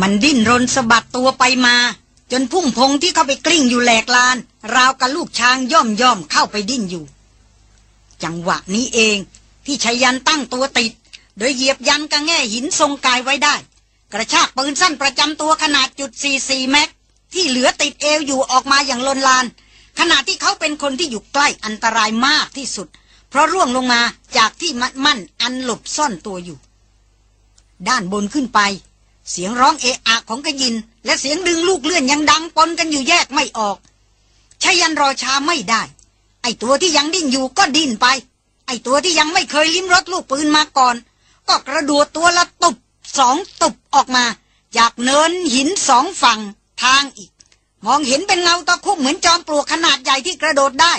มันดิ้นรนสะบัดตัวไปมา จนพุ่งพงที่เข้าไปกลิ้งอยู่แหลกลาน ราวกับลูกช้างย่อมย่อมเข้าไปดิ้นอยู่ จังหวะนี้เองที่ชายันตั้งตัวติด โดยเหยียบยันกระแง่หินทรงกายไว้ได้ กระชากปืนสั้นประจำตัวขนาดจุด44แม็กที่เหลือติดเอวอยู่ออกมาอย่างลนลาน ขณะที่เขาเป็นคนที่อยู่ใกล้อันตรายมากที่สุด เพราะร่วงลงมาจากที่มัดมั่นอันหลบซ่อนตัวอยู่ ด้านบนขึ้นไป เสียงร้องเอะอะของกระยิน และเสียงดึงลูกเลื่อนยังดังปนกันอยู่แยกไม่ออกชายันรอช้าไม่ได้ ไอตัวที่ยังดิ้นอยู่ก็ดิ้นไป ไอตัวที่ยังไม่เคยลิ้มรสลูกปืนมาก่อน ก็กระโดดตัวละตุบสองตุบออกมา จากเนินหินสองฝั่งทางอีก มองเห็นเป็นเงาตะคุ่มเหมือนจอมปลวกขนาดใหญ่ที่กระโดดได้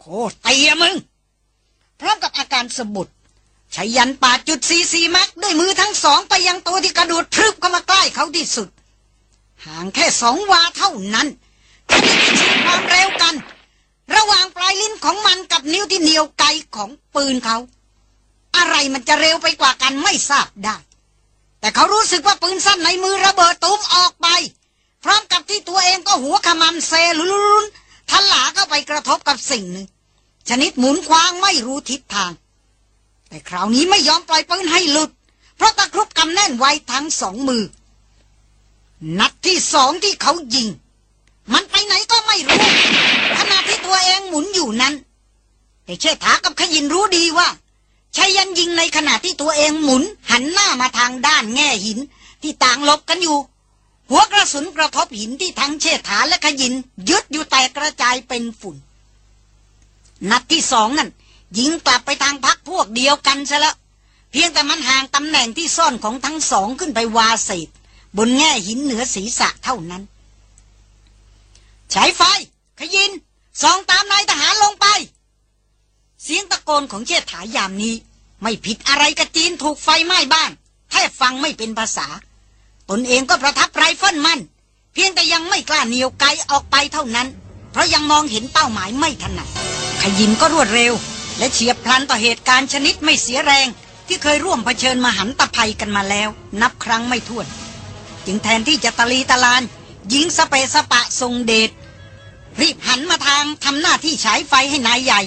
โคตรเตียมึง พร้อมกับอาการสะบุด ชายันปาดจุดซีซีแม็กด้วยมือทั้งสองไปยังตัวที่กระโดดพรึบเข้ามาใกล้เขาที่สุด ห่างแค่สองวาเท่านั้นจะได้ชิตความเร็วกัน ระหว่างปลายลิ้นของมันกับนิ้วที่เหนียวไกลของปืนเขา อะไรมันจะเร็วไปกว่ากันไม่ทราบได้ แต่เขารู้สึกว่าปืนสั้นในมือระเบิดตุ้มออกไป พร้อมกับที่ตัวเองก็หัวขมำเซลุนๆทันหลาเข้าไปกระทบกับสิ่งหนึ่งชนิดหมุนคว้างไม่รู้ทิศทาง แต่คราวนี้ไม่ยอมปล่อยปืนให้หลุด เพราะตะครุบกำแน่นไว้ทั้งสองมือ นัดที่สองที่เขายิง มันไปไหนก็ไม่รู้ ขณะที่ตัวเองหมุนอยู่นั้น แต่เชษฐากับขยินรู้ดีว่าชายันยิงในขณะที่ตัวเองหมุน หันหน้ามาทางด้านแง่หิน ที่ต่างลบกันอยู่ หัวกระสุนกระทบหินที่ทั้งเชษฐาและขยิน ยึดอยู่แต่กระจายเป็นฝุ่น นัดที่สองนั่น ยิงกลับไปทางพักพวกเดียวกันซะแล้วเพียงแต่มันห่างตำแหน่งที่ซ่อนของทั้งสองขึ้นไปวาเศษบนแง่หินเหนือศีรษะเท่านั้นใช้ไฟ ขยินส่องตามนายทหารลงไป เสียงตะโกนของเชษฐายามนี้ ไม่ผิดอะไรกับจีนถูกไฟไหม้บ้านแทบฟังไม่เป็นภาษา ตนเองก็ประทับไรเฟิลมัน เพียงแต่ยังไม่กล้าเหนียวไกลออกไปเท่านั้น เพราะยังมองเห็นเป้าหมายไม่ถนัดขยินก็รวดเร็ว และเฉียบพลันต่อเหตุการณ์ชนิดไม่เสียแรง ที่เคยร่วมเผชิญมหันตภัยกันมาแล้ว นับครั้งไม่ถ้วน จึงแทนที่จะตะลีตะลานยิงสเปสปะทรงเดชรีบหันมาทางทำหน้าที่ฉายไฟให้นายใหญ่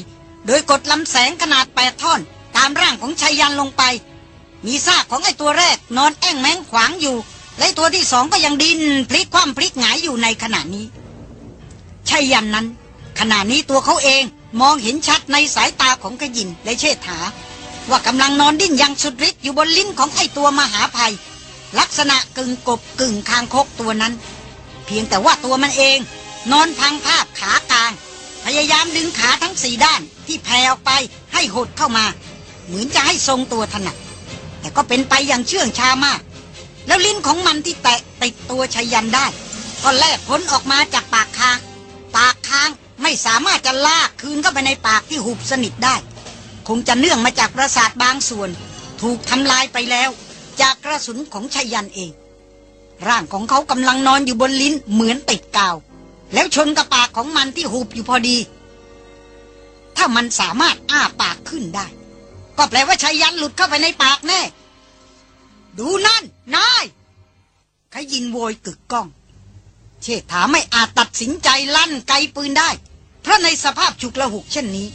โดยกดลำแสงขนาดแปดท่อนตามร่างของชายันลงไป มีซากของไอ้ตัวแรกนอนแอ่งแมงขวางอยู่ และตัวที่สองก็ยังดินพลิกคว่ำพลิกหงายอยู่ในขณะนี้ชายันนั้น ขณะนี้ตัวเขาเอง มองเห็นชัดในสายตาของขยินและเชษฐา ว่ากำลังนอนดิ้นยังสุดฤทธิ์อยู่บนลิ้นของไอตัวมหาภัย ลักษณะกึ่งกบกึ่งคางคกตัวนั้น เพียงแต่ว่าตัวมันเอง นอนพังภาพขากลาง พยายามดึงขาทั้งสี่ด้านที่แผ่ออกไปให้หดเข้ามา เหมือนจะให้ทรงตัวถนัดแต่ก็เป็นไปอย่างเชื่องช้ามาก แล้วลิ้นของมันที่แตะติดตัวชายันได้ ก็แลบพ้นออกมาจากปากคาง ปากคาง ไม่สามารถจะลากคืนเข้าไปในปากที่หุบสนิทได้ คงจะเนื่องมาจากประสาทบางส่วน ถูกทำลายไปแล้ว จากกระสุนของชายันเอง ร่างของเขากำลังนอนอยู่บนลิ้นเหมือนติดกาว แล้วชนกับปากของมันที่หุบอยู่พอดี ถ้ามันสามารถอ้าปากขึ้นได้ ก็แปลว่าชายันหลุดเข้าไปในปากแน่ ดูนั่นนายขยินโวยกึกก้อง เชษฐาไม่อาจตัดสินใจลั่นไกปืนได้ เพราะในสภาพฉุกละหุกเช่นนี้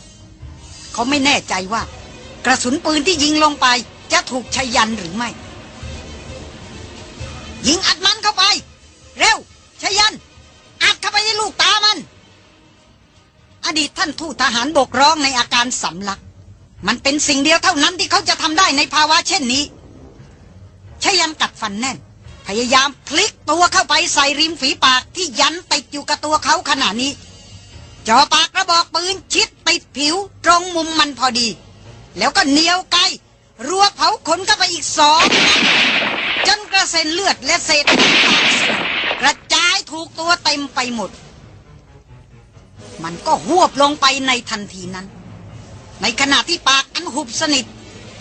เขาไม่แน่ใจว่า กระสุนปืนที่ยิงลงไปจะถูกชายันหรือไม่ ยิงอัดมันเข้าไป เร็วชายัน อัดเข้าไปในลูกตามัน อดีตท่านทูตทหารบกร้องในอาการสำลัก มันเป็นสิ่งเดียวเท่านั้นที่เขาจะทำได้ในภาวะเช่นนี้ชายันกัดฟันแน่น ยายามพลิกตัวเข้าไปใส่ริมฝีปากที่ยันติดอยู่กับตัวเขาขณะนี้จ่อปากกระบอกปืนชิดติดผิวตรงมุมมันพอดี แล้วก็เหนียวไกลรัวเผาขนเข้าไปอีกสอง จนกระเซ็นเลือดและเศษกระจายถูกตัวเต็มไปหมด มันก็หวบลงไปในทันทีนั้น ในขณะที่ปากอันหุบสนิท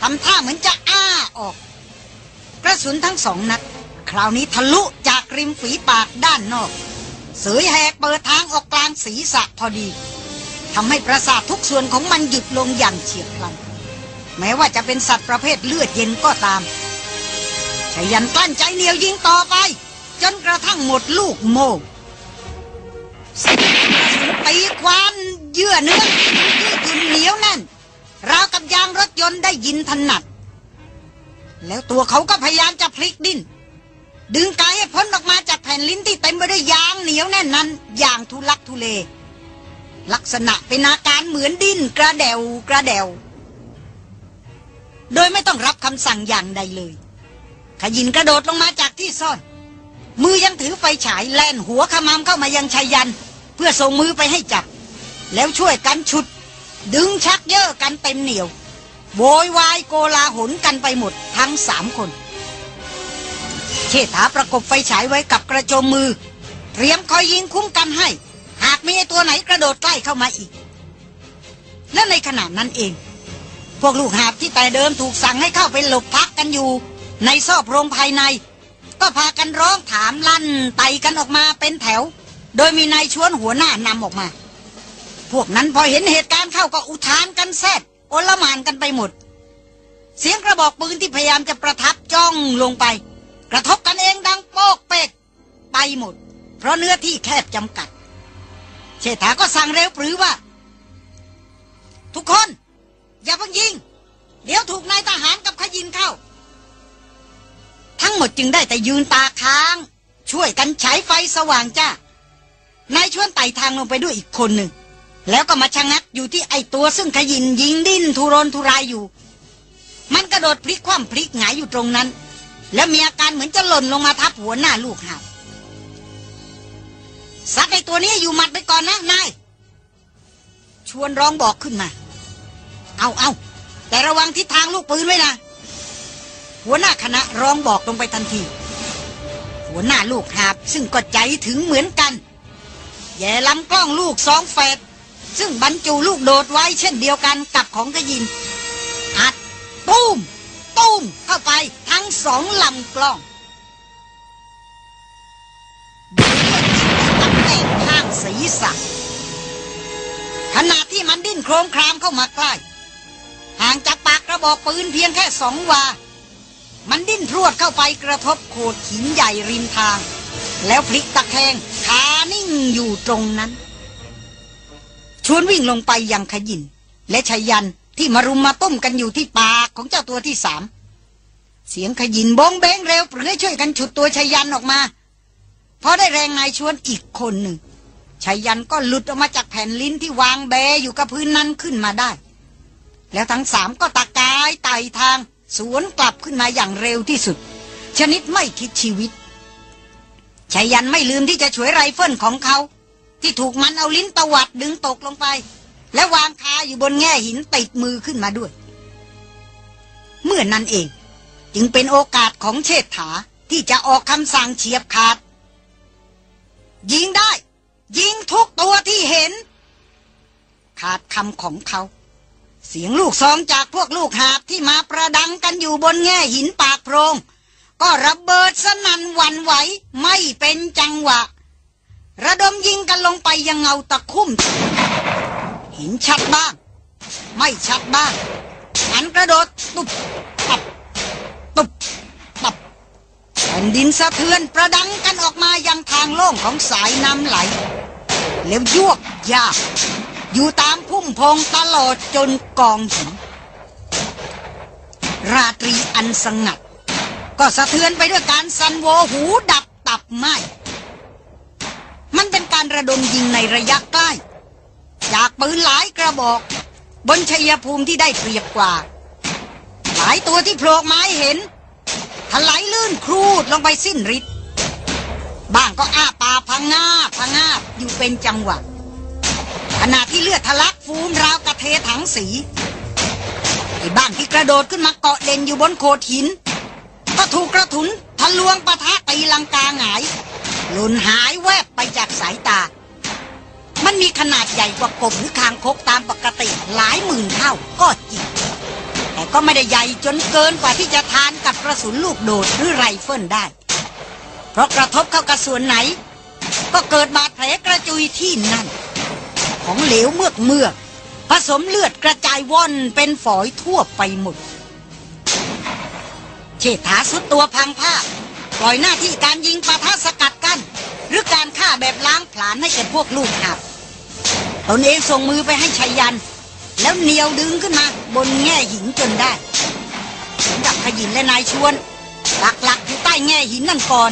ทำท่าเหมือนจะอ้าออก กระสุนทั้งสองนัด คราวนี้ทะลุจากริมฝีปากด้านนอก เสยแหกเปิดทางออกกลางศีรษะพอดีทำให้ประสาททุกส่วนของมันหยุดลงอย่างเฉียบพลัน แม้ว่าจะเป็นสัตว์ประเภทเลือดเย็นก็ตามชายันกลั้นใจเหนียวยิงต่อไป จนกระทั่งหมดลูกโม่เสียงตีควันเยื่อเนื้อยืดหยุ่นเหนียวแน่นราวกับยางรถยนต์ได้ยินถนัด แล้วตัวเขาก็พยายามจะพลิกดิ้น ดึงกายให้พ้นออกมาจากแผ่นลิ้นที่เต็มไปด้วยยางเหนียวแน่นนั้น อย่างทุลักทุเล ลักษณะเป็นอาการเหมือนดิ้นกระเดวกระเดวโดยไม่ต้องรับคำสั่งอย่างใดเลย ขยินกระโดดลงมาจากที่ซ่อน มือยังถือไฟฉายแล่นหัวขมามเข้ามายังชายัน เพื่อส่งมือไปให้จับ แล้วช่วยกันฉุด ดึงชักเย่อกันเต็มเหนียวโวยวายโกลาหลกันไปหมดทั้งสามคน เชษฐาประกบไฟฉายไว้กับกระโจมมือ เตรียมคอยยิงคุ้มกันให้ หากมีไอตัวไหนกระโดดใกล้เข้ามาอีก และในขณะนั้นเอง พวกลูกหาบที่แต่เดิมถูกสั่งให้เข้าไปหลบพักกันอยู่ ในซอกโพรงภายใน ก็พากันร้องถามลั่นไต่กันออกมาเป็นแถว โดยมีนายชวนหัวหน้านำออกมา พวกนั้นพอเห็นเหตุการณ์เข้าก็อุทานกันแซดโอลหมานกันไปหมด เสียงกระบอกปืนที่พยายามจะประทับจ้องลงไป กระทบกันเองดังโป๊กเป๊กไปหมด เพราะเนื้อที่แคบจำกัด เชษฐาก็สั่งเร็วปรือว่า ทุกคน อย่าเพิ่งยิง เดี๋ยวถูกนายทหารกับขยินเข้า ทั้งหมดจึงได้แต่ยืนตาค้าง ช่วยกันฉายไฟสว่างจ้านายชวนไต่ทางลงไปด้วยอีกคนหนึ่ง แล้วก็มาชะงักอยู่ที่ไอตัวซึ่งขยินยิงดิ้นทุรนทุรายอยู่ มันกระโดดพลิกคว่ำพลิกหงายอยู่ตรงนั้น แล้วมีอาการเหมือนจะหล่นลงมาทับหัวหน้าลูกหาบซัดไอตัวนี้อยู่หมัดไปก่อนนะนายชวนร้องบอกขึ้นมา เอาเอาแต่ระวังทิศทางลูกปืนไว้นะหัวหน้าคณะร้องบอกลงไปทันที หัวหน้าลูกหาบ ซึ่งก็ใจถึงเหมือนกัน แย่ลำกล้องลูกสองแฝดซึ่งบรรจุลูกโดดไว้เช่นเดียวกันกับของกระยินอัด ตุ้ม ตุ้มเข้าไปทั้งสองลำกล้องโดยตำแหน่งข้างศีรษะขณะที่มันดิ้นโครมครามเข้ามาใกล้ ห่างจากปากกระบอกปืนเพียงแค่สองวา มันดิ้นพรวดเข้าไปกระทบโขดหินใหญ่ริมทาง แล้วพลิกตะแคงขานิ่งอยู่ตรงนั้น ชวนวิ่งลงไปยังขยินและชายัน ที่มารุมมาต้มกันอยู่ที่ปากของเจ้าตัวที่สาม เสียงขยินบ้องแบงเร็วปรือช่วยกันฉุดตัวชายันออกมาพอได้แรงนายชวนอีกคนหนึ่งชายันก็หลุดออกมาจากแผ่นลิ้นที่วางแบอยู่กับพื้นนั้นขึ้นมาได้ แล้วทั้งสามก็ตะกายไต่ทาง สวนกลับขึ้นมาอย่างเร็วที่สุด ชนิดไม่คิดชีวิตชายันไม่ลืมที่จะช่วยไรเฟิลของเขา ที่ถูกมันเอาลิ้นตวัดดึงตกลงไป และวางคาอยู่บนแง่หินติดมือขึ้นมาด้วย เมื่อนนั้นเอง จึงเป็นโอกาสของเชษฐาที่จะออกคำสั่งเฉียบขาด ยิงได้ ยิงทุกตัวที่เห็น ขาดคำของเขา เสียงลูกซองจากพวกลูกหาบที่มาประดังกันอยู่บนแง่หินปากโพรง ก็ระเบิดสนั่นวันไหวไม่เป็นจังหวะ ระดมยิงกันลงไปยังเงาตะคุ่มเห็นชัดบ้าง ไม่ชัดบ้างอันกระโดดตุบปับตุบปับแผ่นดินสะเทือนประดังกันออกมายังทางโล่งของสายน้ำไหล แล้วยวกยาก อยู่ตามพุ่มพงตลอดจนกองหินราตรีอันสงัด ก็สะเทือนไปด้วยการสันโวหูดับตับไหมมันเป็นการระดมยิงในระยะใกล้ จากปืนหลายกระบอก บนชัยภูมิที่ได้เปรียบกว่า หลายตัวที่โผล่มาให้เห็นถลายลื่นครูดลงไปสิ้นฤทธิ์บ้างก็อ้าปากพะงาบพะงาบอยู่เป็นจังหวะขณะที่เลือดทะลักฟูมราวกะเทถังสีไอ้บ้างที่กระโดดขึ้นมาเกาะเด่นอยู่บนโขดหิน ก็ถูกกระสุนทะลวงปะทะตีลังกาหงาย หล่นหายแวบไปจากสายตา มันมีขนาดใหญ่กว่ากบหรือคางคกตามปกติหลายหมื่นเท่าก็จริง แต่ก็ไม่ได้ใหญ่จนเกินกว่าที่จะทานกับกระสุนลูกโดดหรือไรเฟิลได้ เพราะกระทบเข้ากับส่วนไหน ก็เกิดบาดแผลกระจุยที่นั่น ของเหลวเมือกเมือกผสมเลือดกระจายว่อนเป็นฝอยทั่วไปหมด เชษฐาสุดตัวพังภาพปล่อยหน้าที่การยิงปะทะสกัดกันหรือการฆ่าแบบล้างผลาญให้แก่พวกลูกหับ ตนเองส่งมือไปให้ชัยยัน แล้วเหนียวดึงขึ้นมา บนแง่หินจนได้สำหรับขยินและนายชวนหลักๆอยู่ใต้แง่หินนั่นก่อน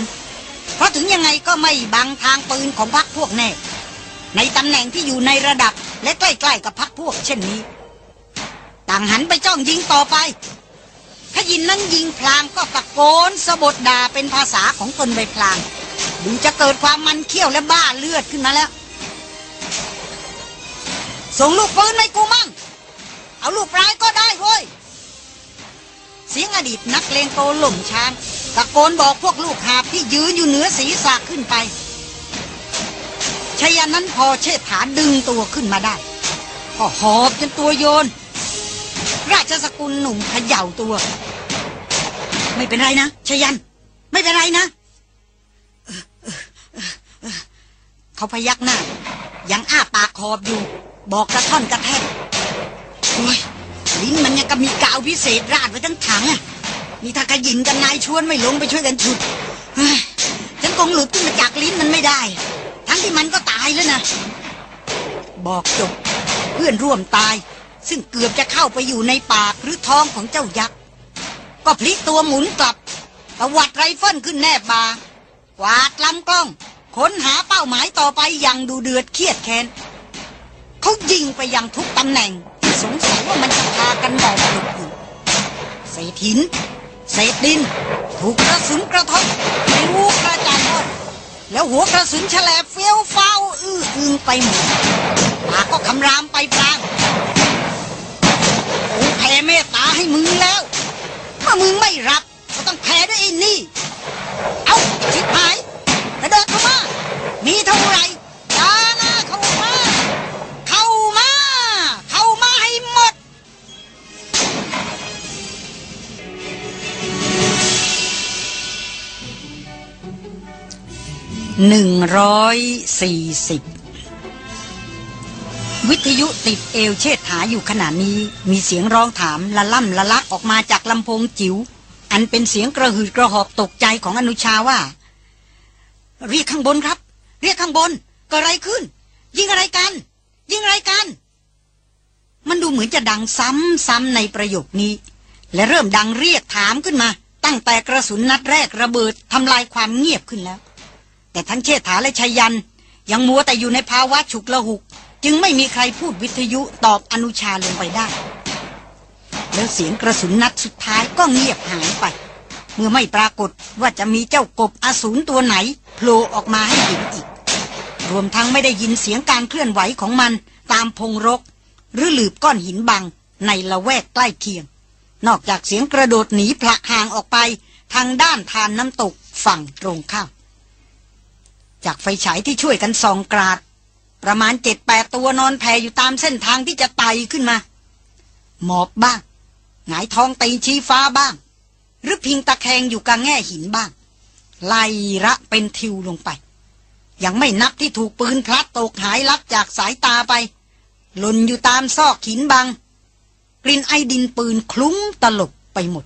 เพราะถึงยังไงก็ไม่บังทางปืนของพักพวกแน่ ในตำแหน่งที่อยู่ในระดับและใกล้ๆกับพักพวกเช่นนี้ ต่างหันไปจ้องยิงต่อไปขยินนั้นยิงพลางก็ตะโกนสะบดด่าเป็นภาษาของตนไปพลางดูจะเกิดความมันเขี้ยวและบ้าเลือดขึ้นมาแล้ว ส่งลูกปืนให้กูมั่ง เอาลูกปลายก็ได้เว้ย เสียงอดีตนักเลงโตหล่มช้างตะโกนบอกพวกลูกหาบที่ยืนอยู่เหนือศีรษะขึ้นไปชายันนั้นพอเชษฐาดึงตัวขึ้นมาได้ก็หอบจนตัวโยน ราชสกุลหนุ่มเขย่าตัว ไม่เป็นไรนะชยัน ไม่เป็นไรนะเออเออเออเออเขาพยักหน้า ยังอ้าปากขอบอยู่ บอกกระท่อนกระแทกโอ้ยลิ้นมันยังกับมีกาวพิเศษราดไว้ทั้งถังอะนี่ถ้าขยินกันนายชวนไม่ลงไปช่วยกันฉุดเฮ้ยฉันคงหลุดขึ้นมาจากลิ้นมันไม่ได้ ทั้งที่มันก็ตายแล้วนะบอกจบเพื่อนร่วมตาย ซึ่งเกือบจะเข้าไปอยู่ในปากหรือท้องของเจ้ายักษ์ก็พลิกตัวหมุนกลับตวัดไรเฟิลขึ้นแนบบากวาดลำกล้อง ค้นหาเป้าหมายต่อไปอย่างดูเดือดเครียดแค้น เขายิงไปยังทุกตำแหน่ง ที่สงสัยว่ามันจะพากันบอกหลุดอยู่เศษหิน เศษดิน ถูกกระสุนกระทบปลิวกระจายหมดแล้วหัวกระสุนแฉลบเฟี้ยวฟ้าวอื้ออึงไปหมดปากก็คำรามไปพลางกูแผ่เมตตาให้มึงแล้วเมื่อมึงไม่รับก็ต้องแพ้ด้วยไอ้นี่ เอาชิบหายกระเดิดเข้ามา มีเท่าไหร่ด 140 วิทยุติดเอวเชิดฐาอยู่ขณะนี้ มีเสียงร้องถามละล่ำละลักออกมาจากลำโพงจิว๋วอันเป็นเสียงกระหืดกระหอบตกใจของอนุชาว่า เรียกข้างบนครับ เรียกข้างบนก็อะไรขึ้น ยิงอะไรกัน ยิงอะไรกัน มันดูเหมือนจะดังซ้ำๆในประโยคนี้ และเริ่มดังเรียกถามขึ้นมา ตั้งแต่กระสุนนัดแรกระเบิดทำลายความเงียบขึ้นแล้ว แต่ทั้งเชษฐาและชัยยัน ยังมัวแต่อยู่ในภาวะฉุกละหุก จึงไม่มีใครพูดวิทยุตอบอนุชาลงไปได้ แล้วเสียงกระสุนนัดสุดท้ายก็เงียบหายไป เมื่อไม่ปรากฏว่าจะมีเจ้ากบอสูรตัวไหนโผล่ออกมาให้เห็นอีก รวมทั้งไม่ได้ยินเสียงการเคลื่อนไหวของมันตามพงรก หรือหลืบก้อนหินบังในละแวกใกล้เคียง นอกจากเสียงกระโดดหนีพละห่างออกไปทางด้านทานน้ำตกฝั่งตรงข้าม จากไฟฉายที่ช่วยกันส่องกราด ประมาณเจ็ดแปดตัวนอนแผ่อยู่ตามเส้นทางที่จะไต่ขึ้นมา หมอบบ้าง หงายท้องตีชี้ฟ้าบ้าง หรือพิงตะแคงอยู่กลางแง่หินบ้าง ไล่ระเป็นทิวลงไป ยังไม่นับที่ถูกปืนพลัดตกหายลับจากสายตาไป หล่นอยู่ตามซอกหินบาง กลิ่นไอดินปืนคลุ้งตลบไปหมด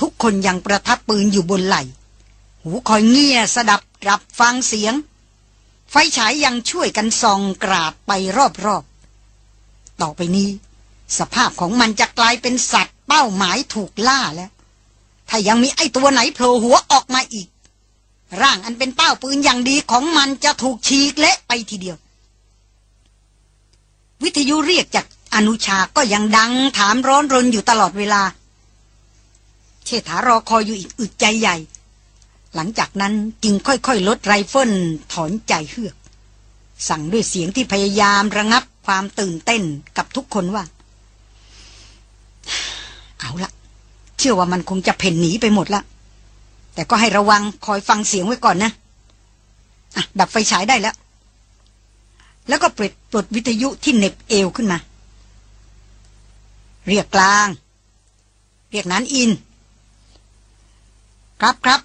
ทุกคนยังประทับปืนอยู่บนไหล่ หูคอยเงียสดับรับฟังเสียง ไฟฉายยังช่วยกันส่องกราดไปรอบๆ ต่อไปนี้ สภาพของมันจะกลายเป็นสัตว์เป้าหมายถูกล่าแล้ว ถ้ายังมีไอ้ตัวไหนโผล่หัวออกมาอีก ร่างอันเป็นเป้าปืนอย่างดีของมันจะถูกฉีกเละไปทีเดียว วิทยุเรียกจากอนุชาก็ยังดังถามร้อนรนอยู่ตลอดเวลา เชษฐารอคอยอยู่อีกอึดใจใหญ่ หลังจากนั้นจึงค่อยๆ ลดไรเฟิลถอนใจเฮือก สั่งด้วยเสียงที่พยายามระงับความตื่นเต้นกับทุกคนว่า เอาละเชื่อว่ามันคงจะเพ่นหนีไปหมดละ แต่ก็ให้ระวังคอยฟังเสียงไว้ก่อนนะอะดับไฟฉายได้แล้ว แล้วก็ปลดปลดวิทยุที่เน็บเอวขึ้นมา เรียกกลาง เรียกนั้นอิน ครับครับ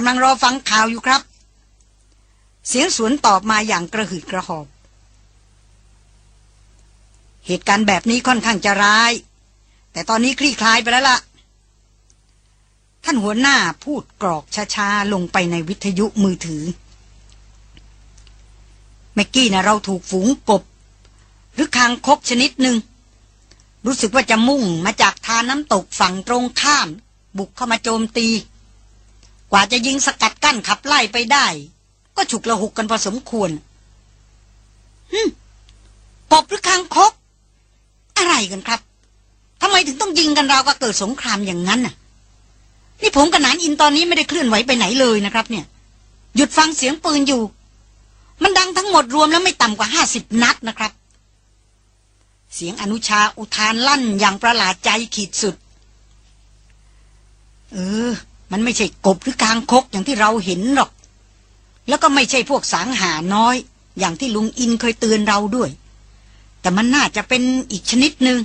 กำลังรอฟังข่าวอยู่ครับ เสียงสวนตอบมาอย่างกระหืดกระหอบ เหตุการณ์แบบนี้ค่อนข้างจะร้าย แต่ตอนนี้คลี่คลายไปแล้วล่ะ ท่านหัวหน้าพูดกรอกช้าๆ ลงไปในวิทยุมือถือแม็กกี้นะเราถูกฝูงกบ หรือคางคกชนิดหนึ่งรู้สึกว่าจะมุ่งมาจากทาน้ำตกฝั่งตรงข้าม บุกเข้ามาโจมตี กว่าจะยิงสกัดกั้นขับไล่ไปได้ ก็ฉุกละหุกกันพอสมควรฮึกบหรือคางคกอะไรกันครับทำไมถึงต้องยิงกันเราก็เกิดสงครามอย่างนั้นน่ะ นี่ผมกับนานอินตอนนี้ไม่ได้เคลื่อนไหวไปไหนเลยนะครับ เนี่ย หยุดฟังเสียงปืนอยู่ มันดังทั้งหมดรวมแล้วไม่ต่ำกว่าห้าสิบนัดนะครับ เสียงอนุชาอุทานลั่นอย่างประหลาดใจขีดสุด เออ มันไม่ใช่กบหรือกางคกอย่างที่เราเห็นหรอก แล้วก็ไม่ใช่พวกสางหาน้อย อย่างที่ลุงอินเคยเตือนเราด้วย แต่มันน่าจะเป็นอีกชนิดหนึ่ง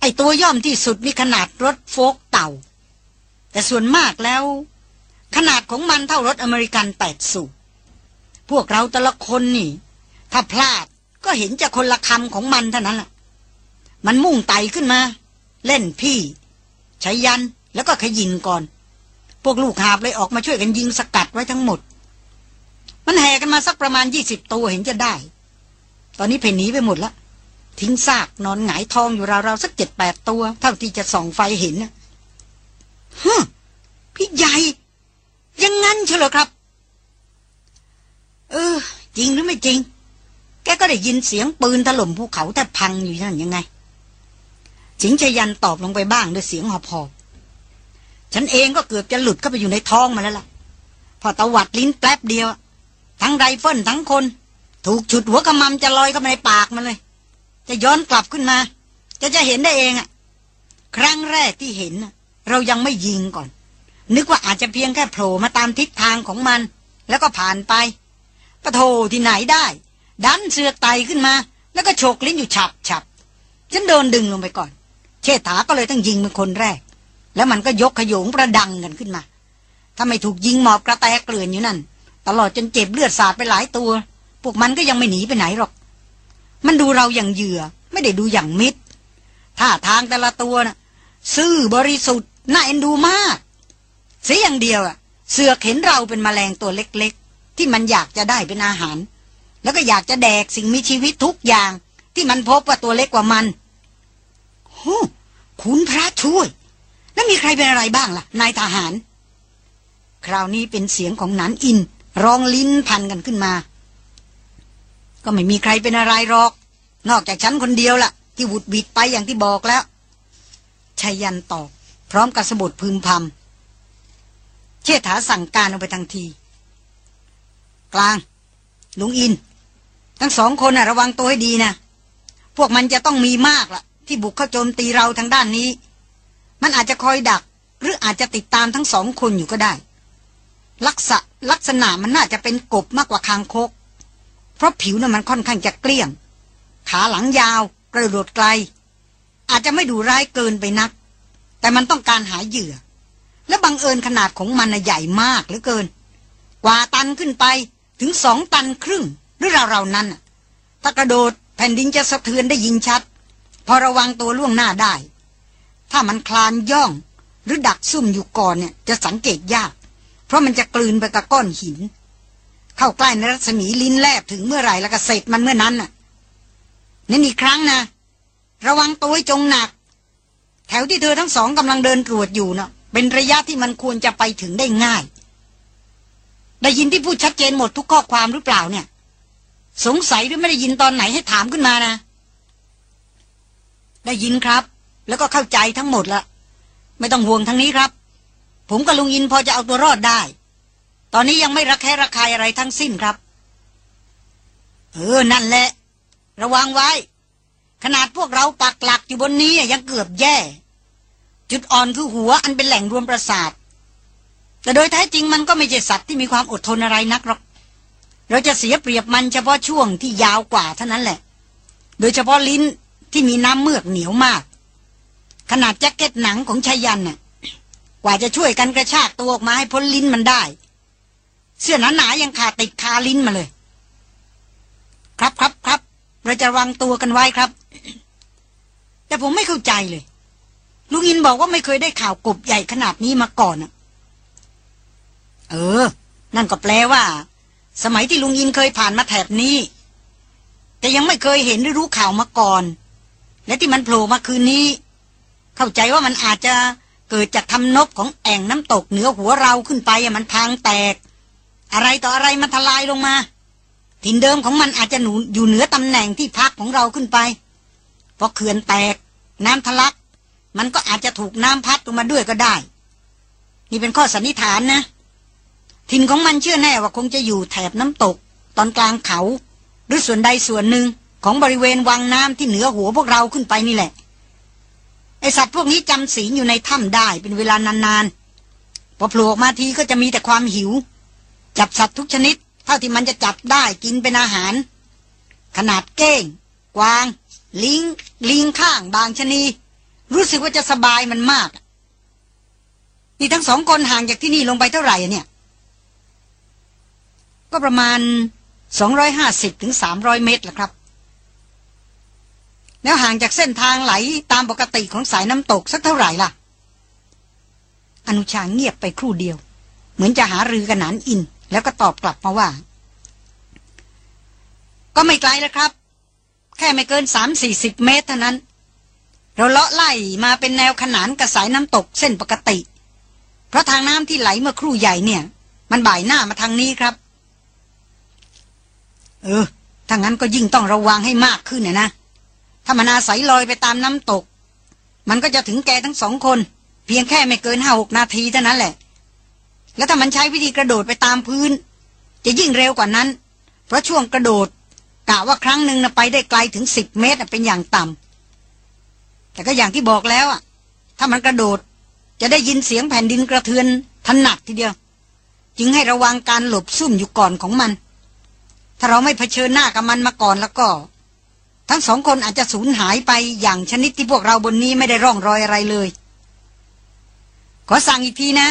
ไอตัวย่อมที่สุดมีขนาดรถโฟกเต่า แต่ส่วนมากแล้ว ขนาดของมันเท่ารถอเมริกันแปดสูบพวกเราแต่ละคนนี่ ถ้าพลาดก็เห็นจะคนละคำของมันเท่านั้นแหละมันมุ่งไต่ขึ้นมา เล่นพี่ใช้ยันแล้วก็ขยินก่อน พวกลูกหาบเลยออกมาช่วยกันยิงสกัดไว้ทั้งหมด มันแห่กันมาสักประมาณยี่สิบตัวเห็นจะได้ ตอนนี้เพนหนีไปหมดแล้วทิ้งซากนอนหงายทองอยู่ราวๆสักเจ็ดแปดตัว เท่าที่จะส่องไฟเห็นฮะพี่ใหญ่ ยังงั้นเฉลอครับ เออ จริงหรือไม่จริง แกก็ได้ยินเสียงปืนถล่มภูเขาแทบพังอยู่นั่นยังไง สิงชยันตอบลงไปบ้างด้วยเสียงหอบหอบ ฉันเองก็เกือบจะหลุดเข้าไปอยู่ในท้องมาแล้วล่ะ พอตวัดลิ้นแป๊บเดียว ทั้งไรเฟิลทั้งคน ถูกฉุดหัวกระมำจะลอยเข้ามาในปากมันเลย จะย้อนกลับขึ้นมา จะจะเห็นได้เองอะครั้งแรกที่เห็น เรายังไม่ยิงก่อน นึกว่าอาจจะเพียงแค่โผล่มาตามทิศทางของมัน แล้วก็ผ่านไปปะโทที่ไหนได้ ดันเสือไตขึ้นมา แล้วก็โฉกลิ้นอยู่ฉับฉับฉันโดนดึงลงไปก่อน เชษฐาก็เลยต้องยิงเป็นคนแรก แล้วมันก็ยกขยงประดังกันขึ้นมา ถ้าไม่ถูกยิงหมอบกระแตกเกลื่อนอยู่นั่น ตลอดจนเจ็บเลือดสาดไปหลายตัว พวกมันก็ยังไม่หนีไปไหนหรอก มันดูเราอย่างเหยื่อ ไม่ได้ดูอย่างมิตรท่าทางแต่ละตัวนะ่ะซื่อบริสุทธิ์น่าเอ็นดูมาก เสียอย่างเดียวอะเสือกเห็นเราเป็นมแมลงตัวเล็กๆ ที่มันอยากจะได้เป็นอาหาร แล้วก็อยากจะแดกสิ่งมีชีวิตทุกอย่าง ที่มันพบว่าตัวเล็กกว่ามันโอ้คุณพระช่วย แล้วมีใครเป็นอะไรบ้างล่ะ นายทหาร คราวนี้เป็นเสียงของนันอิน ร้องลิ้นพันกันขึ้นมา ก็ไม่มีใครเป็นอะไรหรอก นอกจากฉันคนเดียวละ่ะ ที่วุดวิดไปอย่างที่บอกแล้วชายันตอบพร้อมกับสมุดพึมพำเชษฐาสั่งการออกไปทันที กลาง ลุงอิน ทั้งสองคนนะระวังตัวให้ดีนะ พวกมันจะต้องมีมากละ่ะ ที่บุกเข้าโจมตีเราทางด้านนี้ มันอาจจะคอยดัก หรืออาจจะติดตามทั้งสองคนอยู่ก็ได้ ลักษณะลักษณะมันน่าจะเป็นกบมากกว่าคางคก เพราะผิวน่ะมันค่อนข้างจะเกลี้ยง ขาหลังยาว กระโดดไกล อาจจะไม่ดูร้ายเกินไปนัก แต่มันต้องการหาเหยื่อ และบังเอิญขนาดของมันใหญ่มากเหลือเกิน กว่าตันขึ้นไปถึงสองตันครึ่งหรือราวๆนั้นถ้ากระโดดแผ่นดินจะสะเทือนได้ยินชัด พอระวังตัวล่วงหน้าได้ ถ้ามันคลานย่อง หรือดักซุ่มอยู่ก่อนเนี่ยจะสังเกตยาก เพราะมันจะกลืนไปกับก้อนหิน เข้าใกล้ในรัศมีลิ้นแลบถึงเมื่อไหร่แล้วก็เสร็จมันเมื่อนั้นน่ะนี่อีกครั้งนะ ระวังตัวให้จงหนัก แถวที่เธอทั้งสองกำลังเดินตรวจอยู่เนาะเป็นระยะที่มันควรจะไปถึงได้ง่าย ได้ยินที่พูดชัดเจนหมดทุกข้อความหรือเปล่าเนี่ย สงสัยหรือไม่ได้ยินตอนไหนให้ถามขึ้นมานะ ได้ยินครับ แล้วก็เข้าใจทั้งหมดละ ไม่ต้องห่วงทั้งนี้ครับ ผมกับลุงอินพอจะเอาตัวรอดได้ ตอนนี้ยังไม่ระแคะระคายอะไรทั้งสิ้นครับ เออ นั่นแหละ ระวังไว้ ขนาดพวกเราปักหลักอยู่บนนี้ยังเกือบแย่ จุดอ่อนคือหัวอันเป็นแหล่งรวมประสาท แต่โดยแท้จริงมันก็ไม่ใช่สัตว์ที่มีความอดทนอะไรนักหรอก เราจะเสียเปรียบมันเฉพาะช่วงที่ยาวกว่าเท่านั้นแหละ โดยเฉพาะลิ้นที่มีน้ำเมือกเหนียวมาก ขนาดแจ็คเก็ตหนังของชายันน่ะ กว่าจะช่วยกันกระชากตัวออกมาให้พ้นลิ้นมันได้ เสื้อหนาๆยังขาดติดคาลิ้นมาเลย ครับครับครับเราจะวางตัวกันไว้ครับ แต่ผมไม่เข้าใจเลย ลุงอินบอกว่าไม่เคยได้ข่าวกบใหญ่ขนาดนี้มาก่อนอะเออ นั่นก็แปลว่า สมัยที่ลุงอินเคยผ่านมาแถบนี้ แต่ยังไม่เคยเห็นหรือรู้ข่าวมาก่อน และที่มันโผล่มาคืนนี้ เข้าใจว่ามันอาจจะเกิดจากทำนบของแอ่งน้ำตกเหนือหัวเราขึ้นไปมันพังแตก อะไรต่ออะไรมันทลายลงมา ถิ่นเดิมของมันอาจจะหนูอยู่เหนือตำแหน่งที่พักของเราขึ้นไปพอเขื่อนแตก น้ำทะลัก มันก็อาจจะถูกน้ำพัดลงมาด้วยก็ได้ นี่เป็นข้อสันนิษฐานนะ ถิ่นของมันเชื่อแน่ว่าคงจะอยู่แถบน้ำตก ตอนกลางเขา หรือส่วนใดส่วนหนึ่งของบริเวณวังน้ำที่เหนือหัวพวกเราขึ้นไปนี่แหละ ไอสัตว์พวกนี้จำศีลอยู่ในถ้ำได้เป็นเวลานานๆ พอโผล่ออกมาทีก็จะมีแต่ความหิว จับสัตว์ทุกชนิด เท่าที่มันจะจับได้กินเป็นอาหาร ขนาดเก้ง กวาง ลิง ลิงข้างบางชนี รู้สึกว่าจะสบายมันมาก นี่ทั้งสองคนห่างจากที่นี่ลงไปเท่าไหร่อะเนี่ย ก็ประมาณ 250ถึง300 เมตรละครับ แล้วห่างจากเส้นทางไหลตามปกติของสายน้ำตกสักเท่าไหร่ล่ะ อนุชาเงียบไปครู่เดียว เหมือนจะหารือกันหนานอิน แล้วก็ตอบกลับมาว่า ก็ไม่ไกลแล้วครับ แค่ไม่เกินสามสี่สิบเมตรเท่านั้น เราเลาะไล่มาเป็นแนวขนานกับสายน้ำตกเส้นปกติ เพราะทางน้ำที่ไหลเมื่อครู่ใหญ่เนี่ย มันบ่ายหน้ามาทางนี้ครับ เออถ้างั้นก็ยิ่งต้องระวังให้มากขึ้นนะนะ ถ้ามันอาศัยลอยไปตามน้ำตก มันก็จะถึงแกทั้งสองคน เพียงแค่ไม่เกินห้าหกนาทีเท่านั้นแหละ แล้วถ้ามันใช้วิธีกระโดดไปตามพื้น จะยิ่งเร็วกว่านั้น เพราะช่วงกระโดดกะว่าครั้งหนึ่งนะไปได้ไกลถึงสิบเมตรเป็นอย่างต่ำแต่ก็อย่างที่บอกแล้วอะ ถ้ามันกระโดดจะได้ยินเสียงแผ่นดินกระเทือนถนัดทีเดียว จึงให้ระวังการหลบซุ่มอยู่ก่อนของมัน ถ้าเราไม่เผชิญหน้ากับมันมาก่อนแล้วก็ ทั้งสองคนอาจจะสูญหายไปอย่างชนิดที่พวกเราบนนี้ไม่ได้ร่องรอยอะไรเลย ขอสั่งอีกทีนะ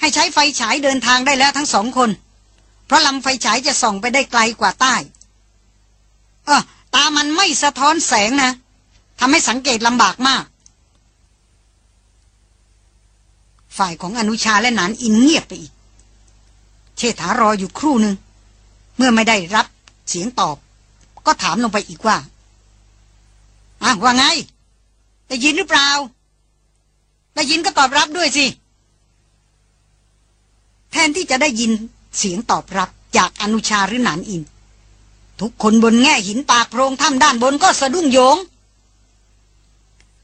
ให้ใช้ไฟฉายเดินทางได้แล้วทั้งสองคน เพราะลำไฟฉายจะส่องไปได้ไกลกว่าใต้เออตามันไม่สะท้อนแสงนะทำให้สังเกตลำบากมาก ฝ่ายของอนุชาและนานอินเงียบไปอีก เชษฐารออยู่ครู่หนึ่ง เมื่อไม่ได้รับเสียงตอบ ก็ถามลงไปอีกว่าอะว่าไง ได้ยินหรือเปล่า ได้ยินก็ตอบรับด้วยสิ แทนที่จะได้ยินเสียงตอบรับจากอนุชาหรือหนานอิน ทุกคนบนแง่หินปากโพรงถ้ำด้านบนก็สะดุ้งโยง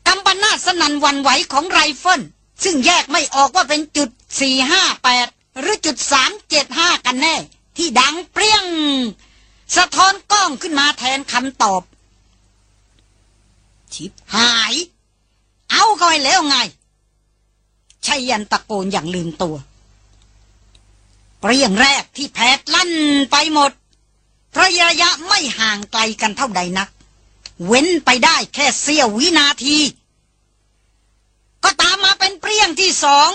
กัมปนาทสนั่นหวั่นไหวของไรเฟิลซึ่งแยกไม่ออกว่าเป็นจุดสี่ห้าแปดหรือจุดสามเจ็ดห้ากันแน่ ที่ดังเปรี้ยง สะท้อนก้องขึ้นมาแทนคำตอบ ชิบหาย เอาเข้าไปแล้วไงไชยยันต์ตะโกนอย่างลืมตัว เปรี้ยงแรกที่แผดลั่นไปหมดระยะระยะไม่ห่างไกลกันเท่าใดนัก เว้นไปได้แค่เสี้ยววินาที ก็ตามมาเป็นเปรี้ยงที่สอง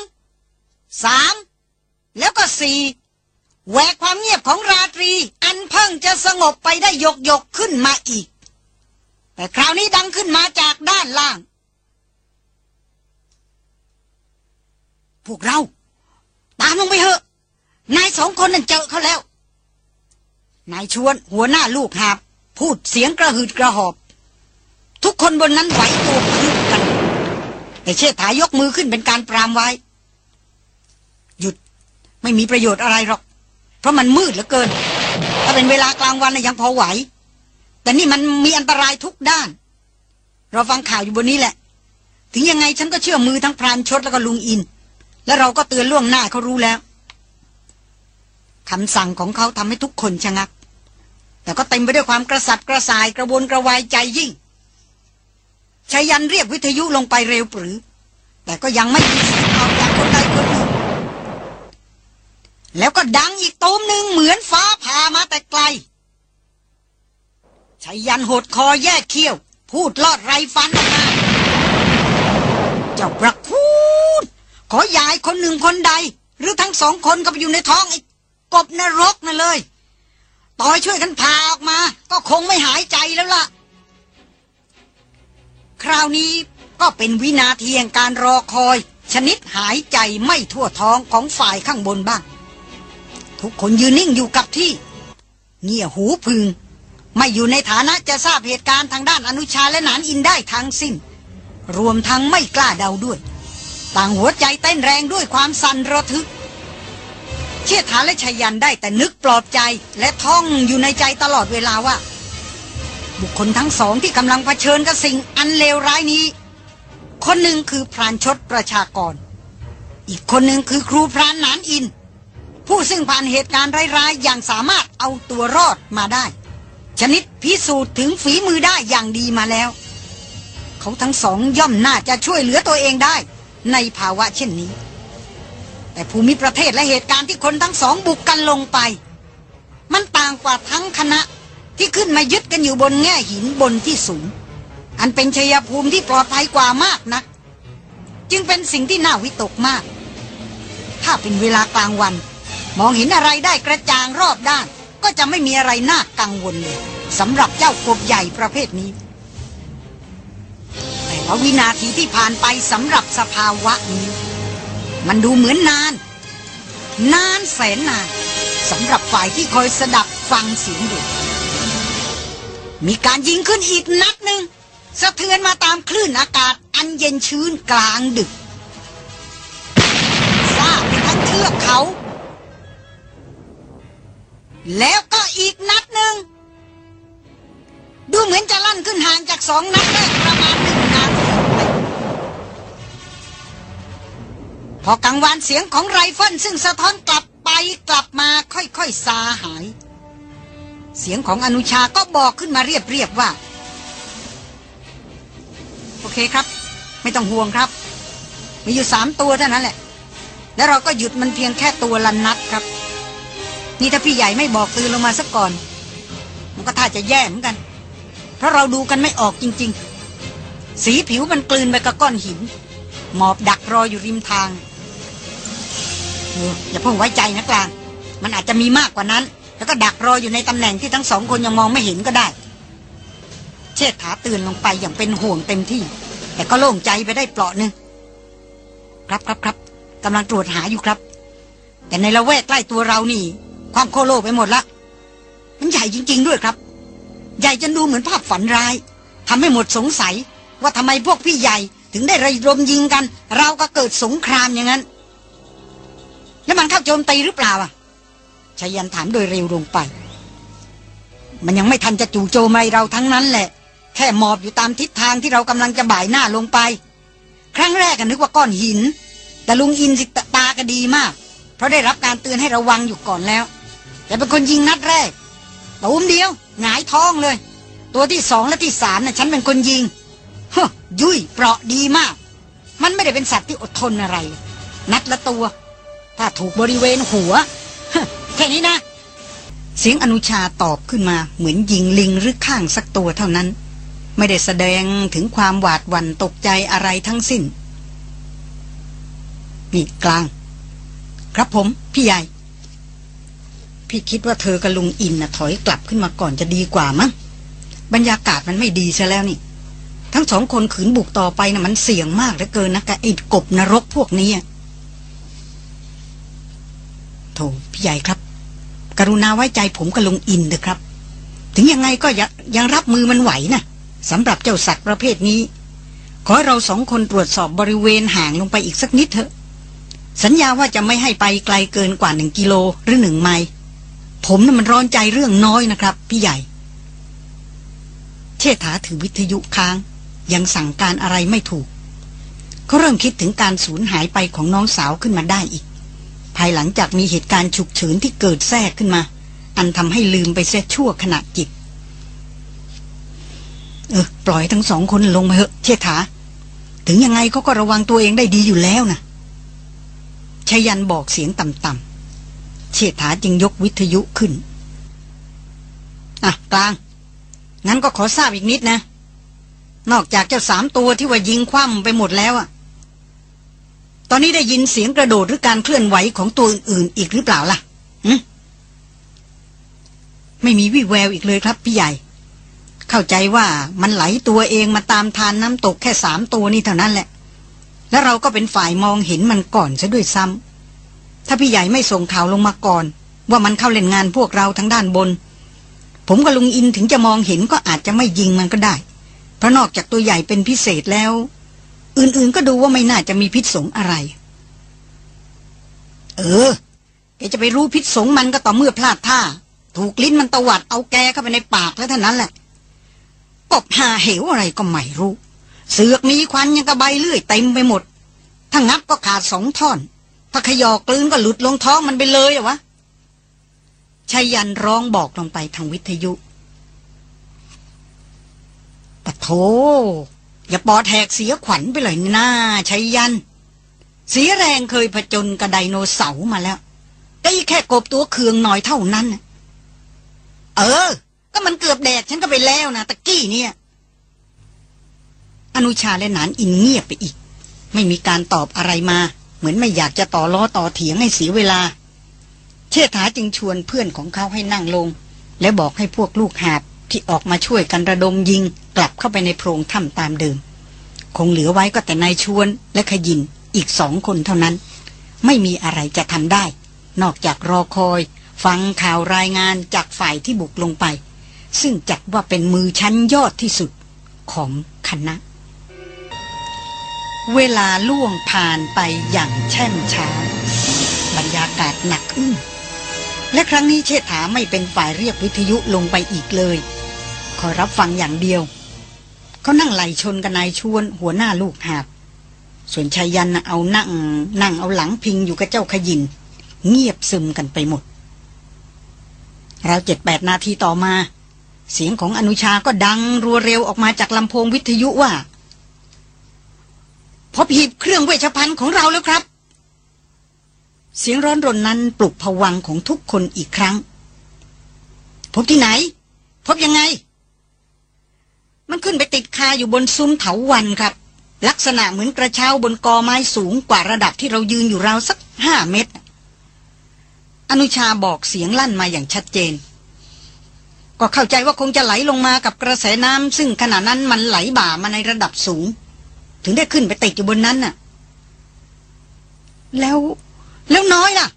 สาม แล้วก็สี่ แหวกความเงียบของราตรี อันเพิ่งจะสงบไปได้ยกยกขึ้นมาอีก แต่คราวนี้ดังขึ้นมาจากด้านล่าง พวกเรา ตามลงไปเถอะ นายสองคนนั่นเจอเขาแล้ว นายชวนหัวหน้าลูกหาบ พูดเสียงกระหืดกระหอบ ทุกคนบนนั้นไหวตัวขึ้นกัน แต่เชษฐายกมือขึ้นเป็นการปรามไว้ หยุดไม่มีประโยชน์อะไรหรอก เพราะมันมืดเหลือเกิน ถ้าเป็นเวลากลางวันนะยังพอไหว แต่นี่มันมีอันตรายทุกด้าน เราฟังข่าวอยู่บนนี้แหละ ถึงยังไงฉันก็เชื่อมือทั้งพรานชดแล้วก็ลุงอิน แล้วเราก็เตือนล่วงหน้าเขารู้แล้วคำสั่งของเขาทำให้ทุกคนชะงัก แต่ก็เต็มไปด้วยความกระสับกระส่ายกระวนกระวายใจยิ่งชายันเรียกวิทยุลงไปเร็วปรือ แต่ก็ยังไม่มีเสียงเอาจากคนใดคนหนึ่ง แล้วก็ดังอีกตูมหนึ่งเหมือนฟ้าผ่ามาแต่ไกลชายันหดคอแยกเขี้ยว พูดลอดไรฟันออกมาเจ้าประคุณขอยายคนหนึ่งคนใด หรือทั้งสองคนก็ไปอยู่ในท้องไอ้กบนรกนั่นเลย ต่อยช่วยกันพาออกมา ก็คงไม่หายใจแล้วล่ะ คราวนี้ก็เป็นวินาทีแห่งการรอคอย ชนิดหายใจไม่ทั่วท้องของฝ่ายข้างบนบ้าง ทุกคนยืนนิ่งอยู่กับที่ เงี่ยหูพึง ไม่อยู่ในฐานะจะทราบเหตุการณ์ทางด้านอนุชาและนานอินได้ทั้งสิ้น รวมทั้งไม่กล้าเดาด้วย ต่างหัวใจเต้นแรงด้วยความสั่นระทึก เชี่ยฐาและชายันได้แต่นึกปลอบใจและท่องอยู่ในใจตลอดเวลาว่า บุคคลทั้งสองที่กำลังเผชิญกับสิ่งอันเลวร้ายนี้ คนหนึ่งคือพรานชดประชากร อีกคนหนึ่งคือครูพรานนานอิน ผู้ซึ่งผ่านเหตุการณ์ร้ายๆ อย่างสามารถเอาตัวรอดมาได้ ชนิดพิสูจน์ถึงฝีมือได้อย่างดีมาแล้ว เขาทั้งสองย่อมน่าจะช่วยเหลือตัวเองได้ ในภาวะเช่นนี้ แต่ภูมิประเทศและเหตุการณ์ที่คนทั้งสองบุกกันลงไป มันต่างกว่าทั้งคณะที่ขึ้นมายึดกันอยู่บนแง่หินบนที่สูง อันเป็นชัยภูมิที่ปลอดภัยกว่ามากนะัก จึงเป็นสิ่งที่น่าวิตกมาก ถ้าเป็นเวลากลางวัน มองเห็นอะไรได้กระจ่างรอบด้าน ก็จะไม่มีอะไรน่ากังวลเลยสำหรับเจ้ากบใหญ่ประเภทนี้ แต่ว่าวินาทีที่ผ่านไปสำหรับสภาวะนี้ มันดูเหมือนนาน นานแสนนานสำหรับฝ่ายที่คอยสดับฟังเสียงอยู่มีการยิงขึ้นอีกนัดหนึ่งสะเทือนมาตามคลื่นอากาศอันเย็นชื้นกลางดึกซาไปทั้งเทือกเขา แล้วก็อีกนัดหนึ่ง ดูเหมือนจะลั่นขึ้นห่างจากสองนัดแรกประมาณหนึ่งนาทีพอกังวานเสียงของไรเฟิลซึ่งสะท้อนกลับไปกลับมาค่อยๆซาหาย เสียงของอนุชาก็บอกขึ้นมาเรียบๆว่า โอเคครับ ไม่ต้องห่วงครับ มีอยู่สามตัวเท่านั้นแหละ แล้วเราก็หยุดมันเพียงแค่ตัวละนัดครับ นี่ถ้าพี่ใหญ่ไม่บอกตื่นลงมาสักก่อน มันก็ท่าจะแย่เหมือนกัน เพราะเราดูกันไม่ออกจริง ๆ สีผิวมันกลืนไปกับก้อนหิน หมอบดักรออยู่ริมทางอย่าเพิ่งไว้ใจนะกลาง มันอาจจะมีมากกว่านั้น แล้วก็ดักรออยู่ในตำแหน่งที่ทั้งสองคนยังมองไม่เห็นก็ได้ เชษฐาตื่นลงไปอย่างเป็นห่วงเต็มที่ แต่ก็โล่งใจไปได้เปลาะหนึ่งครับครับครับกำลังตรวจหาอยู่ครับ แต่ในละแวกใกล้ตัวเรานี่ วามโคโลไปหมดละ มันใหญ่จริง ๆ ด้วยครับ ใหญ่จนดูเหมือนภาพฝันร้ายทำให้หมดสงสัย ว่าทำไมพวกพี่ใหญ่ถึงได้ระดมยิงกัน เราก็เกิดสงครามอย่างนั้น แล้วมันเข้าโจมตีหรือเปล่าอะชายันถามโดยเร็วลงไป มันยังไม่ทันจะจู่โจมอะไรเราทั้งนั้นแหละ แค่หมอบอยู่ตามทิศทางที่เรากำลังจะบ่ายหน้าลงไป ครั้งแรกก็นึกว่าก้อนหิน แต่ลุงอินสิตาก็ดีมาก เพราะได้รับการเตือนให้ระวังอยู่ก่อนแล้ว แต่เป็นคนยิงนัดแรกตูมเดียวหงายท้องเลย ตัวที่สองและที่สามน่ะฉันเป็นคนยิงฮยุ่ยเปราะดีมาก มันไม่ได้เป็นสัตว์ที่อดทนอะไร นัดละตัว ถ้าถูกบริเวณหัวฮแค่นี้นะ เสียงอนุชาตอบขึ้นมา เหมือนยิงลิงหรือข้างสักตัวเท่านั้น ไม่ได้แสดงถึงความหวาดหวั่นตกใจอะไรทั้งสิ้นนี่กลาง ครับผม พี่ใหญ่ พี่คิดว่าเธอกับลุงอินน่ะถอยกลับขึ้นมาก่อนจะดีกว่ามั้งบรรยากาศมันไม่ดีซะแล้วนี่ ทั้งสองคนขืนบุกต่อไปนะ่ะมันเสี่ยงมากเหลือเกินนะกับไอ้กบนรกพวกนี้โถพี่ใหญ่ครับ กรุณาไว้ใจผมกับลุงอินเถอะครับ ถึงยังไงก็ยังยังรับมือมันไหวนะสำหรับเจ้าสัตว์ประเภทนี้ ขอให้เราสองคนตรวจสอบบริเวณห่างลงไปอีกสักนิดเถอะ สัญญาว่าจะไม่ให้ไปไกลเกินกว่าหนึ่งกิโลหรือหนึ่งไมล์ ผมน่ะมันร้อนใจเรื่องน้อยนะครับ พี่ใหญ่ เชษฐาถือวิทยุค้าง ยังสั่งการอะไรไม่ถูก เขาเริ่มคิดถึงการสูญหายไปของน้องสาวขึ้นมาได้อีก ภายหลังจากมีเหตุการณ์ฉุกเฉินที่เกิดแทรกขึ้นมา อันทำให้ลืมไปเสียชั่วขณะจิต เออ ปล่อยทั้งสองคนลงมาเถอะ เชษฐา ถึงยังไงเขาก็ระวังตัวเองได้ดีอยู่แล้วนะชยันบอกเสียงต่ำ เชษฐาจึงยกวิทยุขึ้น อะ กลาง งั้นก็ขอทราบอีกนิดนะ นอกจากเจ้าสามตัวที่ว่ายิงคว่ำไปหมดแล้วอะตอนนี้ได้ยินเสียงกระโดดหรือการเคลื่อนไหวของตัวอื่นๆอีกหรือเปล่าล่ะหืไม่มีวี่แววอีกเลยครับพี่ใหญ่ เข้าใจว่ามันไหลตัวเองมาตามทานน้ำตกแค่สามตัวนี่เท่านั้นแหละ แล้วเราก็เป็นฝ่ายมองเห็นมันก่อนซะด้วยซ้ำ ถ้าพี่ใหญ่ไม่ส่งข่าวลงมาก่อน ว่ามันเข้าเล่นงานพวกเราทั้งด้านบน ผมกับลุงอินถึงจะมองเห็นก็อาจจะไม่ยิงมันก็ได้ เพราะนอกจากตัวใหญ่เป็นพิเศษแล้ว อื่นๆก็ดูว่าไม่น่าจะมีพิษสงอะไร เออแกจะไปรู้พิษสงมันก็ต่อเมื่อพลาดท่า ถูกลิ้นมันตวัดเอาแกเข้าไปในปากแล้วเท่านั้นแหละกบหาเหวอะไรก็ไม่รู้ เสือกมีควันยังกระใบเลื่อยเต็มไปหมด ถ้างับก็ขาดสองท่อน ถ้าขยอกกลืนก็หลุดลงท้องมันไปเลยอะวะชายันร้องบอกลงไปทางวิทยุปะโถอย่าปอดแหกเสียขวัญไปเลยหน้าชัยยัน เสียแรงเคยผจญกระไดโนเสาร์มาแล้วก็แค่กบตัวเคืองหน่อยเท่านั้น เออ ก็มันเกือบแดกฉันก็ไปแล้วนะตะกี้เนี่ย อนุชาและนานอินเงียบไปอีก ไม่มีการตอบอะไรมา เหมือนไม่อยากจะต่อล้อต่อเถียงให้เสียเวลา เชษฐาจึงชวนเพื่อนของเขาให้นั่งลง และบอกให้พวกลูกหาบที่ออกมาช่วยกันระดมยิง กลับเข้าไปในโพรงถ้ำตามเดิม คงเหลือไว้ก็แต่นายชวนและขยินอีกสองคนเท่านั้น ไม่มีอะไรจะทำได้ นอกจากรอคอย ฟังข่าวรายงานจากฝ่ายที่บุกลงไป ซึ่งจัดว่าเป็นมือชั้นยอดที่สุดของคณะ เวลาล่วงผ่านไปอย่างแช่มช้า บรรยากาศหนักอึ้งและครั้งนี้เชษฐาไม่เป็นฝ่ายเรียกวิทยุลงไปอีกเลยคอยรับฟังอย่างเดียว เขานั่งไหลชนกับนายชวนหัวหน้าลูกหาบ ส่วนชายันเอานั่ง นั่งเอาหลังพิงอยู่กับเจ้าขยิน เงียบซึมกันไปหมด เราเจ็ดแปดนาทีต่อมา เสียงของอนุชาก็ดังรัวเร็วออกมาจากลำโพงวิทยุว่า พบหีบเครื่องเวชภัณฑ์ของเราแล้วครับ เสียงร้อนรนนั้นปลุกผวังของทุกคนอีกครั้ง พบที่ไหน พบยังไง มันขึ้นไปติดคาอยู่บนซุ้มเถาวันครับ ลักษณะเหมือนกระเช้าบนกอไม้สูงกว่าระดับที่เรายืนอยู่ราวสักห้าเมตร อนุชาบอกเสียงลั่นมาอย่างชัดเจนก็เข้าใจว่าคงจะไหลลงมากับกระแสน้ำซึ่งขณะนั้นมันไหลบ่ามาในระดับสูง ถึงได้ขึ้นไปติดอยู่บนนั้นน่ะ แล้วแล้วน้อยล่ะ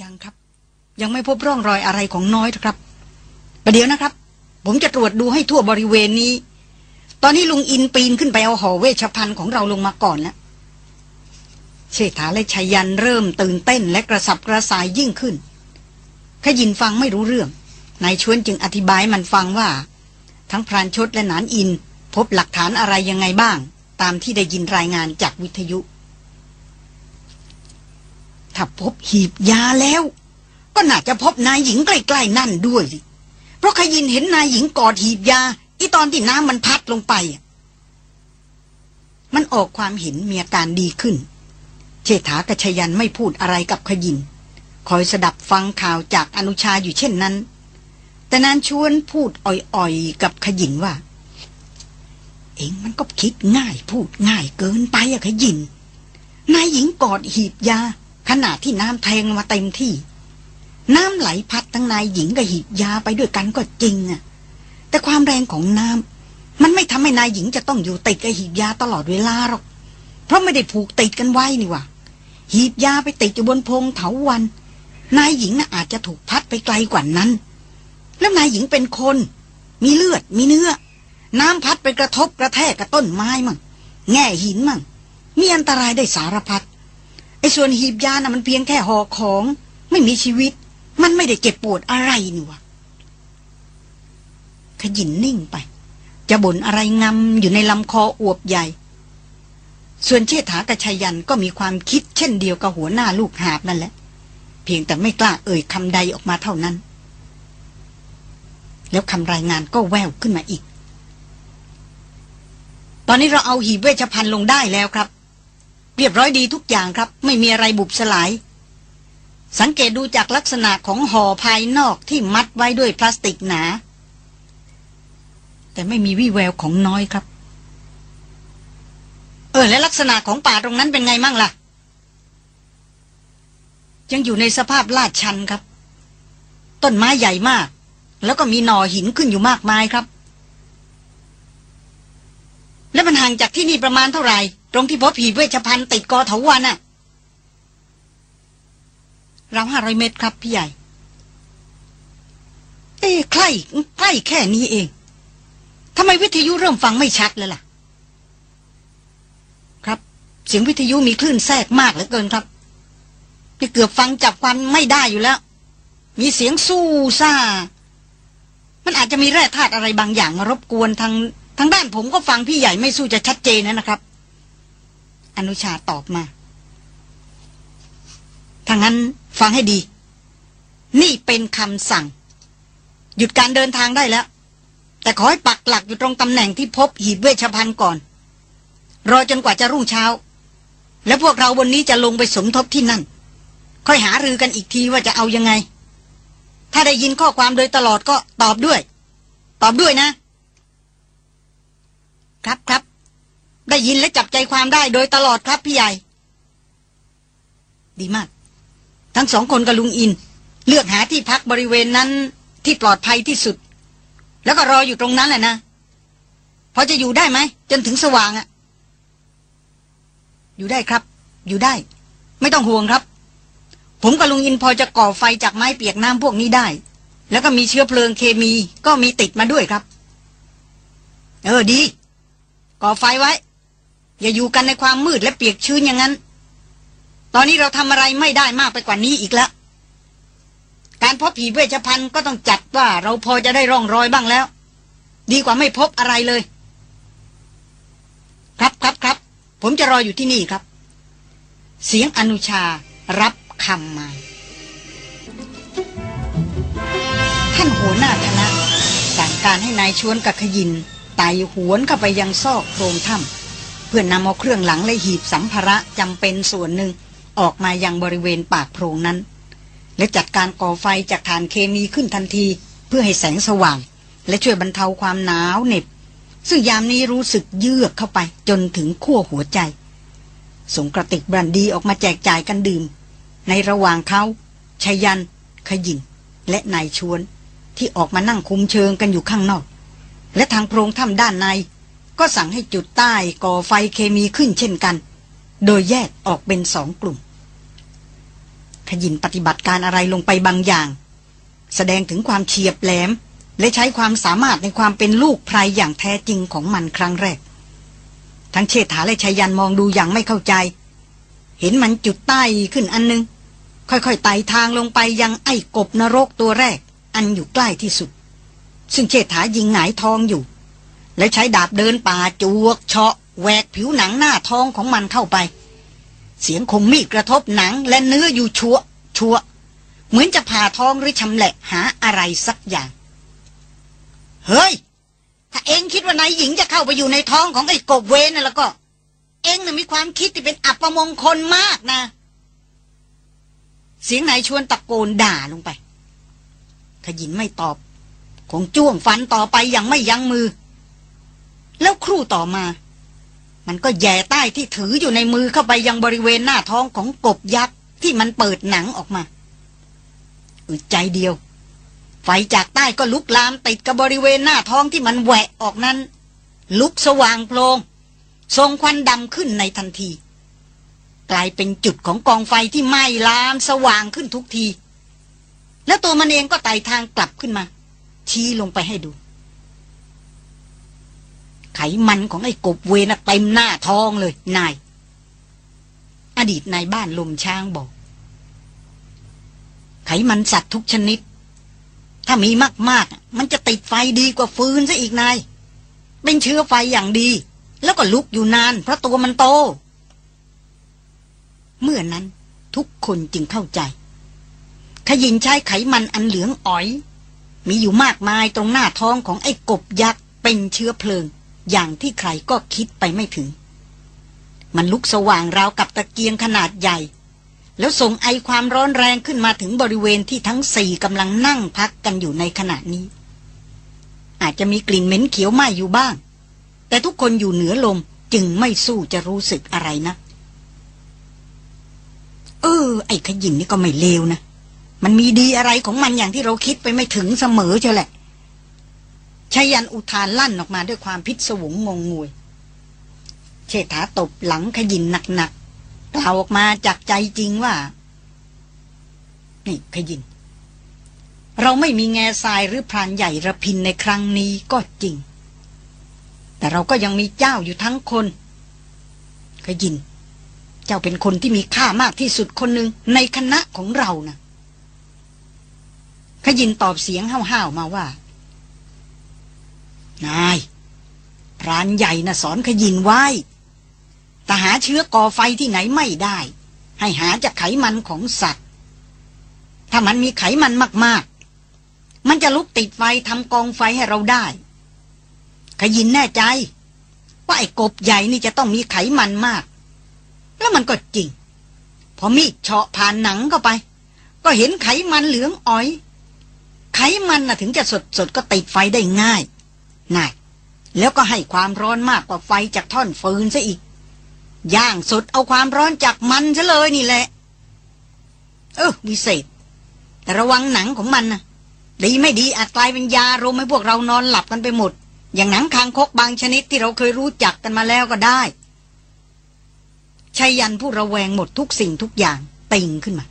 ยังครับ ยังไม่พบร่องรอยอะไรของน้อยครับประเดี๋ยวนะครับ ผมจะตรวจดูให้ทั่วบริเวณนี้ ตอนนี้ลุงอินปีนขึ้นไปเอาห่อเวชภัณฑ์ของเราลงมาก่อนแล้วเชษฐาและชัยยันเริ่มตื่นเต้นและกระสับกระส่ายยิ่งขึ้นขยินฟังไม่รู้เรื่องนายชวนจึงอธิบายมันฟังว่า ทั้งพรานชดและนานอิน พบหลักฐานอะไรยังไงบ้าง ตามที่ได้ยินรายงานจากวิทยุ ถ้าพบหีบยาแล้ว ก็น่าจะพบนายหญิงใกล้ๆนั่นด้วยสิเพราะขยินเห็นนายหญิงกอดหีบยา อีตอนที่น้ำมันพัดลงไป มันออกความเห็นมีอาการดีขึ้น เชษฐากระชยันไม่พูดอะไรกับขยิน คอยสดับฟังข่าวจากอนุชาอยู่เช่นนั้น แต่นานชวนพูดอ่อยๆ กับขยินว่า เองมันก็คิดง่ายพูดง่ายเกินไปอะขยิน นายหญิงกอดหีบยา ขณะที่น้ำแทงมาเต็มที่ น้ำไหลพัดทั้งนายหญิงกับหีบยาไปด้วยกันก็จริงอะแต่ความแรงของน้ำมันไม่ทำให้นายหญิงจะต้องอยู่ติดกับหีบยาตลอดเวลาหรอก เพราะไม่ได้ผูกติดกันไว้นี่ว่าหีบยาไปติดอยู่บนพงเถาวัน นายหญิงน่ะอาจจะถูกพัดไปไกลกว่านั้น แล้วนายหญิงเป็นคน มีเลือดมีเนื้อ น้ำพัดไปกระทบกระแทกกับต้นไม้มั่งแง่หินมั่งมีอันตรายได้สารพัดไอ้ส่วนหีบยาน่ะมันเพียงแค่ห่อของ ไม่มีชีวิต มันไม่ได้เจ็บปวดอะไรนี่วะขยินนิ่งไป จะบ่นอะไรงำอยู่ในลำคออวบใหญ่ ส่วนเชษฐากระชยันก็มีความคิดเช่นเดียวกับหัวหน้าลูกหาบนั่นแหละ เพียงแต่ไม่กล้าเอ่ยคำใดออกมาเท่านั้น แล้วคำรายงานก็แววขึ้นมาอีก ตอนนี้เราเอาหีบเวชภัณฑ์ลงได้แล้วครับ เรียบร้อยดีทุกอย่างครับ ไม่มีอะไรบุบสลาย สังเกตดูจากลักษณะของห่อภายนอกที่มัดไว้ด้วยพลาสติกหนา แต่ไม่มีวี่แววของน้อยครับ เออ และลักษณะของป่าตรงนั้นเป็นไงมั่งล่ะ ยังอยู่ในสภาพลาดชันครับ ต้นไม้ใหญ่มาก แล้วก็มีหน่อหินขึ้นอยู่มากมายครับ แล้วมันห่างจากที่นี่ประมาณเท่าไหร่ ตรงที่พบหีบเวชภัณฑ์ติดกอเถาวันอะเราห้าร้อยเมตรครับพี่ใหญ่ เอ้ใกล้ใกล้แค่นี้เองทำไมวิทยุเริ่มฟังไม่ชัดเลยล่ะ ครับ เสียงวิทยุมีคลื่นแทรกมากเหลือเกินครับนี่เกือบฟังจับควันไม่ได้อยู่แล้ว มีเสียงสู้ซ่า มันอาจจะมีแร่ธาตุอะไรบางอย่างมารบกวนทาง ทางด้านผมก็ฟังพี่ใหญ่ไม่สู้จะชัดเจนนะครับ อนุชาตอบมาถ้างนั้นฟังให้ดี นี่เป็นคำสั่ง หยุดการเดินทางได้แล้ว แต่ขอให้ปักหลักอยู่ตรงตำแหน่งที่พบหีบเวชภัณฑ์ก่อน รอจนกว่าจะรุ่งเช้า แล้วพวกเราบนนี้จะลงไปสมทบที่นั่น ค่อยหารือกันอีกทีว่าจะเอายังไง ถ้าได้ยินข้อความโดยตลอดก็ตอบด้วย ตอบด้วยนะ ครับครับ ได้ยินและจับใจความได้โดยตลอดครับพี่ใหญ่ ดีมาก ทั้งสองคนกับลุงอิน เลือกหาที่พักบริเวณนั้นที่ปลอดภัยที่สุด แล้วก็รออยู่ตรงนั้นแหละนะพอจะอยู่ได้ไหม จนถึงสว่างอะอยู่ได้ครับ อยู่ได้ ไม่ต้องห่วงครับ ผมกับลุงอินพอจะก่อไฟจากไม้เปียกน้ำพวกนี้ได้ แล้วก็มีเชื้อเพลิงเคมีก็มีติดมาด้วยครับ เออดี ก่อไฟไว้ อย่าอยู่กันในความมืดและเปียกชื้นอย่างนั้น ตอนนี้เราทำอะไรไม่ได้มากไปกว่านี้อีกแล้ว การพบผีเวชภัณฑ์ก็ต้องจัดว่าเราพอจะได้ร่องรอยบ้างแล้ว ดีกว่าไม่พบอะไรเลย ครับครับครับ ผมจะรออยู่ที่นี่ครับ เสียงอนุชารับคำมาท่านหัวหน้าคณะสั่งการให้นายชวนกับขยิน ไต่หวนเข้าไปยังซอกโพรงถ้ำเพื่อนนำเอาเครื่องหลังและหีบสัมภาระจำเป็นส่วนหนึ่งออกมายังบริเวณปากโพรงนั้น และจัดการก่อไฟจากฐานเคมีขึ้นทันทีเพื่อให้แสงสว่าง และช่วยบรรเทาความหนาวเหน็บ ซึ่งยามนี้รู้สึกเยือกเข้าไปจนถึงขั้วหัวใจส่งกระติกบรันดีออกมาแจกจ่ายกันดื่ม ในระหว่างเขาชายัน ขยินและนายชวน ที่ออกมานั่งคุมเชิงกันอยู่ข้างนอก และทางโพรงถ้ำด้านใน ก็สั่งให้จุดใต้ก่อไฟเคมีขึ้นเช่นกัน โดยแยกออกเป็นสองกลุ่ม ขยินปฏิบัติการอะไรลงไปบางอย่าง แสดงถึงความเฉียบแหลม และใช้ความสามารถในความเป็นลูกไพรอย่างแท้จริงของมันครั้งแรก ทั้งเชษฐาและชายันมองดูอย่างไม่เข้าใจ เห็นมันจุดใต้ขึ้นอันนึง ค่อยๆไต่ทางลงไปยังไอ้กบนรกตัวแรก อันอยู่ใกล้ที่สุด ซึ่งเชษฐายิงหงายทองอยู่ และใช้ดาบเดินป่าจวกเฉาะแหวกผิวหนังหน้าทองของมันเข้าไป เสียงคมมีดกระทบหนังและเนื้ออยู่ชัวชัวเหมือนจะผ่าท้องหรือชำแหละหาอะไรสักอย่าง เฮ้ย ถ้าเองคิดว่านายหญิงจะเข้าไปอยู่ในท้องของไอ้กบเวนน่ะแล้วก็ เองน่ะมีความคิดที่เป็นอัปมงคลมากนะ เสียงนายชวนตะโกนด่าลงไปขยินไม่ตอบ คงจ้วงฟันต่อไปอย่างไม่ยั้งมือ แล้วครู่ต่อมา มันก็แย่ใต้ที่ถืออยู่ในมือเข้าไปยังบริเวณหน้าท้องของกบยักษ์ที่มันเปิดหนังออกมาอึดใจเดียว ไฟจากใต้ก็ลุกลามติดกับบริเวณหน้าท้องที่มันแหวะออกนั้น ลุกสว่างโพลงทรงควันดำขึ้นในทันที กลายเป็นจุดของกองไฟที่ไหม้ลามสว่างขึ้นทุกที แล้วตัวมันเองก็ไต่ทางกลับขึ้นมา ชี้ลงไปให้ดู ไขมันของไอ้กบเวนะเต็มหน้าท้องเลย นาย อดีตนายบ้านลมช้างบอก ไขมันสัตว์ทุกชนิด ถ้ามีมาก ๆ มันจะติดไฟดีกว่าฟืนซะอีกนาย เป็นเชื้อไฟอย่างดี แล้วก็ลุกอยู่นาน เพราะตัวมันโต เมื่อนั้นทุกคนจึงเข้าใจขยินใช้ไขมันอันเหลืองอ๋อย มีอยู่มากมายตรงหน้าท้องของไอ้กบยักษ์เป็นเชื้อเพลิง อย่างที่ใครก็คิดไปไม่ถึง มันลุกสว่างราวกับตะเกียงขนาดใหญ่ แล้วส่งไอความร้อนแรงขึ้นมาถึงบริเวณที่ทั้งสี่กำลังนั่งพักกันอยู่ในขณะนี้ อาจจะมีกลิ่นเหม็นเขียวไหม้อยู่บ้าง แต่ทุกคนอยู่เหนือลมจึงไม่สู้จะรู้สึกอะไรนะ เออ ไอ้ขยินนี่ก็ไม่เลวนะ มันมีดีอะไรของมันอย่างที่เราคิดไปไม่ถึงเสมอเชียวแหละชายันอุทานลั่นออกมาด้วยความพิศวงงงงวย เชษฐาตบหลังขยินหนักๆกล่าวออกมาจากใจจริงว่า นี่ขยิน เราไม่มีแง่ทรายหรือพรานใหญ่ระพินในครั้งนี้ก็จริง แต่เราก็ยังมีเจ้าอยู่ทั้งคน ขยิน เจ้าเป็นคนที่มีค่ามากที่สุดคนหนึ่งในคณะของเรานะ ขยินตอบเสียงห้าวๆมาว่า นายพรานใหญ่นะ่ะสอนขยินไว้แต่หาเชื้อก่อไฟที่ไหนไม่ได้ ให้หาจากไขมันของสัตว์ ถ้ามันมีไขมันมากๆ มันจะลุกติดไฟทำกองไฟให้เราได้ ขยินแน่ใจ ว่าไอ้กบใหญ่นี่จะต้องมีไขมันมาก แล้วมันก็จริง พอมีดเฉาะผ่านหนังเข้าไป ก็เห็นไขมันเหลืองอ้อย ไขมันน่ะถึงจะสดสดก็ติดไฟได้ง่ายน่าย แล้วก็ให้ความร้อนมากกว่าไฟจากท่อนฟืนซะอีก ย่างสดเอาความร้อนจากมันซะเลยนี่แหละ เออวิเศษ แต่ระวังหนังของมันนะดีไม่ดีอาจกลายเป็นยารมให้พวกเรานอนหลับกันไปหมด อย่างหนังคางคกบางชนิดที่เราเคยรู้จักกันมาแล้วก็ได้ชายันผู้ระแวงหมดทุกสิ่งทุกอย่างติงขึ้นมา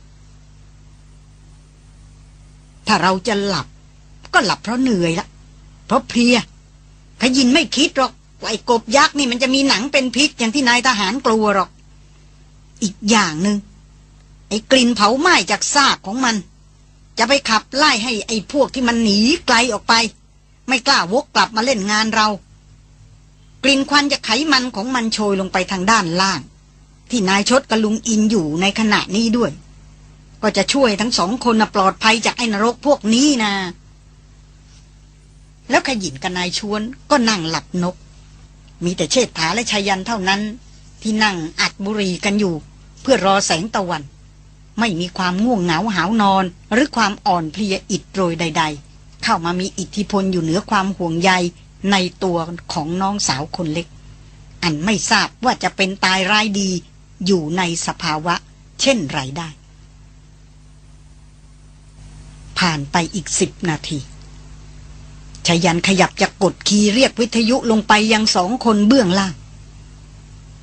ถ้าเราจะหลับ ก็หลับเพราะเหนื่อยละ เพราะเพลียขยินไม่คิดหรอกว่าไอ้กบยักษ์นี่มันจะมีหนังเป็นพิษอย่างที่นายทหารกลัวหรอก อีกอย่างหนึง่งไอ้กลิ่นเผาไหม้จากซากของมัน จะไปขับไล่ให้ไอ้พวกที่มันหนีไกลออกไป ไม่กล้าวกกลับมาเล่นงานเรา กลิ่นควันจากไขมันของมันโชยลงไปทางด้านล่าง ที่นายชดกับลุงอินอยู่ในขณะนี้ด้วย ก็จะช่วยทั้งสองคนปลอดภัยจากไอ้นรกพวกนี้นะ แล้วขยินกับนายชวนก็นั่งหลับนก มีแต่เชษฐาและชายันเท่านั้น ที่นั่งอัดบุรีกันอยู่ เพื่อรอแสงตะวัน ไม่มีความง่วงเหงาหาวนอน หรือความอ่อนเพลียอิดโรยใด ๆ เข้ามามีอิทธิพลอยู่เหนือความห่วงใยในตัวของน้องสาวคนเล็ก อันไม่ทราบว่าจะเป็นตายร้ายดีอยู่ในสภาวะ เช่นไรได้ ผ่านไปอีกสิบนาทีชายันขยับจะกดคีย์เรียกวิทยุลงไปยังสองคนเบื้องล่าง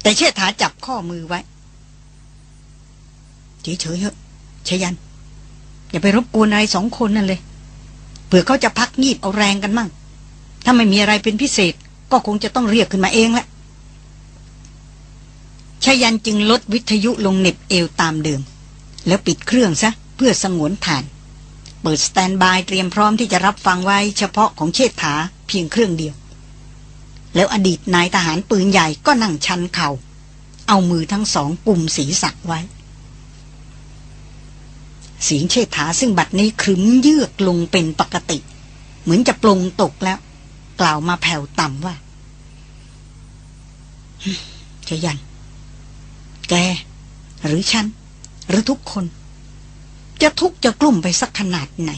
แต่เชษฐาจับข้อมือไว้เฉยๆเถอะชายัน อย่าไปรบกวนอะไรสองคนนั่นเลยเผื่อเขาจะพักงีบเอาแรงกันมั่ง ถ้าไม่มีอะไรเป็นพิเศษ ก็คงจะต้องเรียกขึ้นมาเองแหละชายันจึงลดวิทยุลงเน็บเอวตามเดิม แล้วปิดเครื่องซะเพื่อสงวนฐาน เปิดสแตนบายเตรียมพร้อมที่จะรับฟังไว้เฉพาะของเชษฐาเพียงเครื่องเดียว แล้วอดีตนายทหารปืนใหญ่ก็นั่งชันเขา่า เอามือทั้งสองกุมศีรษะไว้ เสียงเชษฐาซึ่งบัดนี้ครึ้มเยือกลงเป็นปกติ เหมือนจะปลงตกแล้ว กล่าวมาแผ่วต่ำว่าชยัน แก หรือฉัน หรือทุกคน จะทุกข์จะกลุ่มไปสักขนาดไหน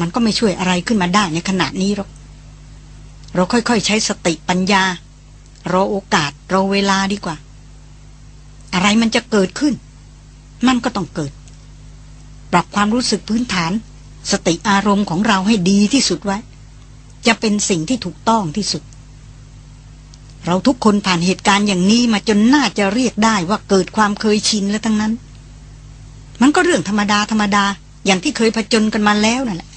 มันก็ไม่ช่วยอะไรขึ้นมาได้ในขณะนี้หรอก เราค่อยๆใช้สติปัญญา รอโอกาส รอเวลาดีกว่า อะไรมันจะเกิดขึ้น มันก็ต้องเกิด ปรับความรู้สึกพื้นฐาน สติอารมณ์ของเราให้ดีที่สุดไว้ จะเป็นสิ่งที่ถูกต้องที่สุดเราทุกคนผ่านเหตุการณ์อย่างนี้มาจนน่าจะเรียกได้ว่าเกิดความเคยชินแล้วทั้งนั้น มันก็เรื่องธรรมดาธรรมดา อย่างที่เคยผจญกันมาแล้วนั่นแหละ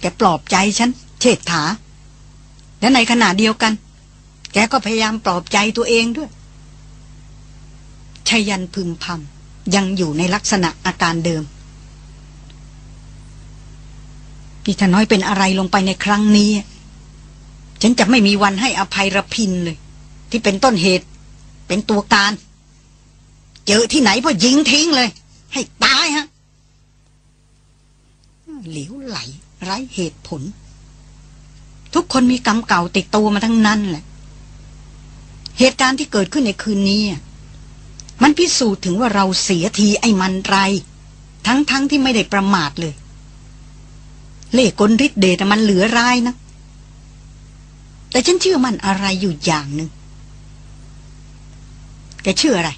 แกปลอบใจฉันเชิดถา และในขณะเดียวกัน แกก็พยายามปลอบใจตัวเองด้วยชยันพึมพำยังอยู่ในลักษณะอาการเดิมนี่ถ้าน้อยเป็นอะไรลงไปในครั้งนี้ ฉันจะไม่มีวันให้อภัยระพินเลย ที่เป็นต้นเหตุ เป็นตัวการ เจอที่ไหนพอยิงทิ้งเลย ให้ตายฮะเหลวไหลไร้เหตุผล ทุกคนมีกรรมเก่าติดตัวมาทั้งนั้นแหละ เหตุการณ์ที่เกิดขึ้นในคืนนี้มันพิสูจน์ถึงว่าเราเสียทีไอ้มันไร ทั้งๆทที่ไม่ได้ประมาทเลย เล่กลฤทธิ์เดชมันเหลือรายนะ แต่ฉันเชื่อมันอะไรอยู่อย่างหนึ่งแกเชื่ออะไร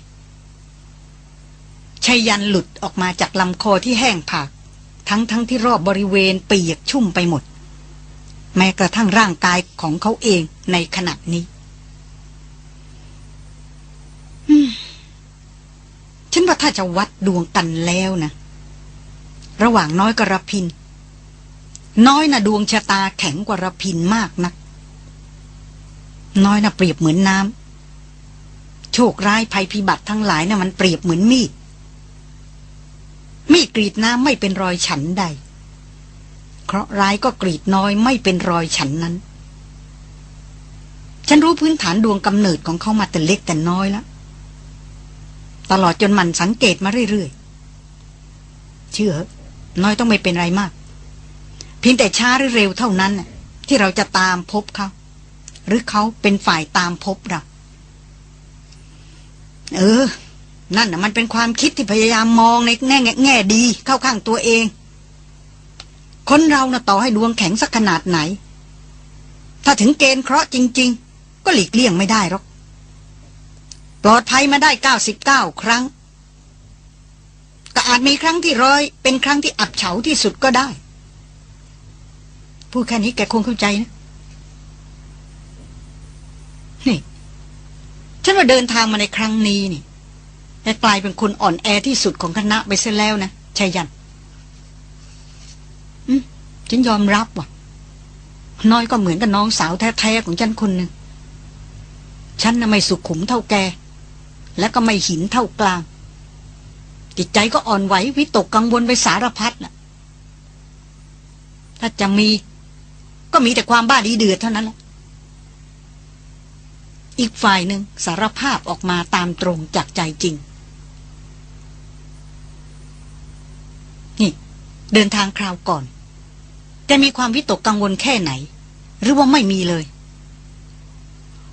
ชัยยันหลุดออกมาจากลำคอที่แห้งผาก ทั้งทั้งที่รอบบริเวณเปียกชุ่มไปหมด แม้กระทั่งร่างกายของเขาเองในขณะนี้ฉันว่าถ้าจะวัดดวงกันแล้วนะ ระหว่างน้อยกับรพิน น้อยนะดวงชะตาแข็งกว่าระพินมากนัก น้อยนะเปรียบเหมือนน้ำโชคร้ายภัยพิบัติทั้งหลายนะ่ะมันเปรียบเหมือนมีด มีกรีดน้ำไม่เป็นรอยฉันใด เคราะห์ร้ายก็กรีดน้อยไม่เป็นรอยฉันนั้น ฉันรู้พื้นฐานดวงกำเนิดของเขามาแต่เล็กแต่น้อยแล้วตลอดจนมันสังเกตมาเรื่อยๆ เชื่อ น้อยต้องไม่เป็นไรมาก เพียงแต่ช้าหรือเร็วเท่านั้นที่เราจะตามพบเขา หรือเขาเป็นฝ่ายตามพบเรา เออ นั่นน่ะมันเป็นความคิดที่พยายามมองในแง่แง่ดีเข้าข้างตัวเอง คนเรานะ่ะต่อให้ดวงแข็งสักขนาดไหน ถ้าถึงเกณฑ์เคราะห์จริง ๆ ก็หลีกเลี่ยงไม่ได้หรอก ปลอดภัยมาได้เก้าสิบเก้าครั้ง ก็อาจมีครั้งที่ร้อย เป็นครั้งที่อับเฉาที่สุดก็ได้ พูดแค่นี้แกคงเข้าใจนะนี่ฉันว่าเดินทางมาในครั้งนี้นี่ แกกลายเป็นคนอ่อนแอที่สุดของคณะไปเสียแล้วนะชัยยันอืมฉันยอมรับว่ะ น้อยก็เหมือนกับน้องสาวแท้ๆของฉันคนหนึ่งฉันน่ะไม่สุขุมเท่าแก และก็ไม่หินเท่ากลาง จิตใจก็อ่อนไหววิตกกังวลไปสารพัดน่ะ ถ้าจะมี ก็มีแต่ความบ้าดีเดือดเท่านั้นแหละอีกฝ่ายหนึ่งสารภาพออกมาตามตรงจากใจจริง นี่ เดินทางคราวก่อนแกมีความวิตกกังวลแค่ไหน หรือว่าไม่มีเลย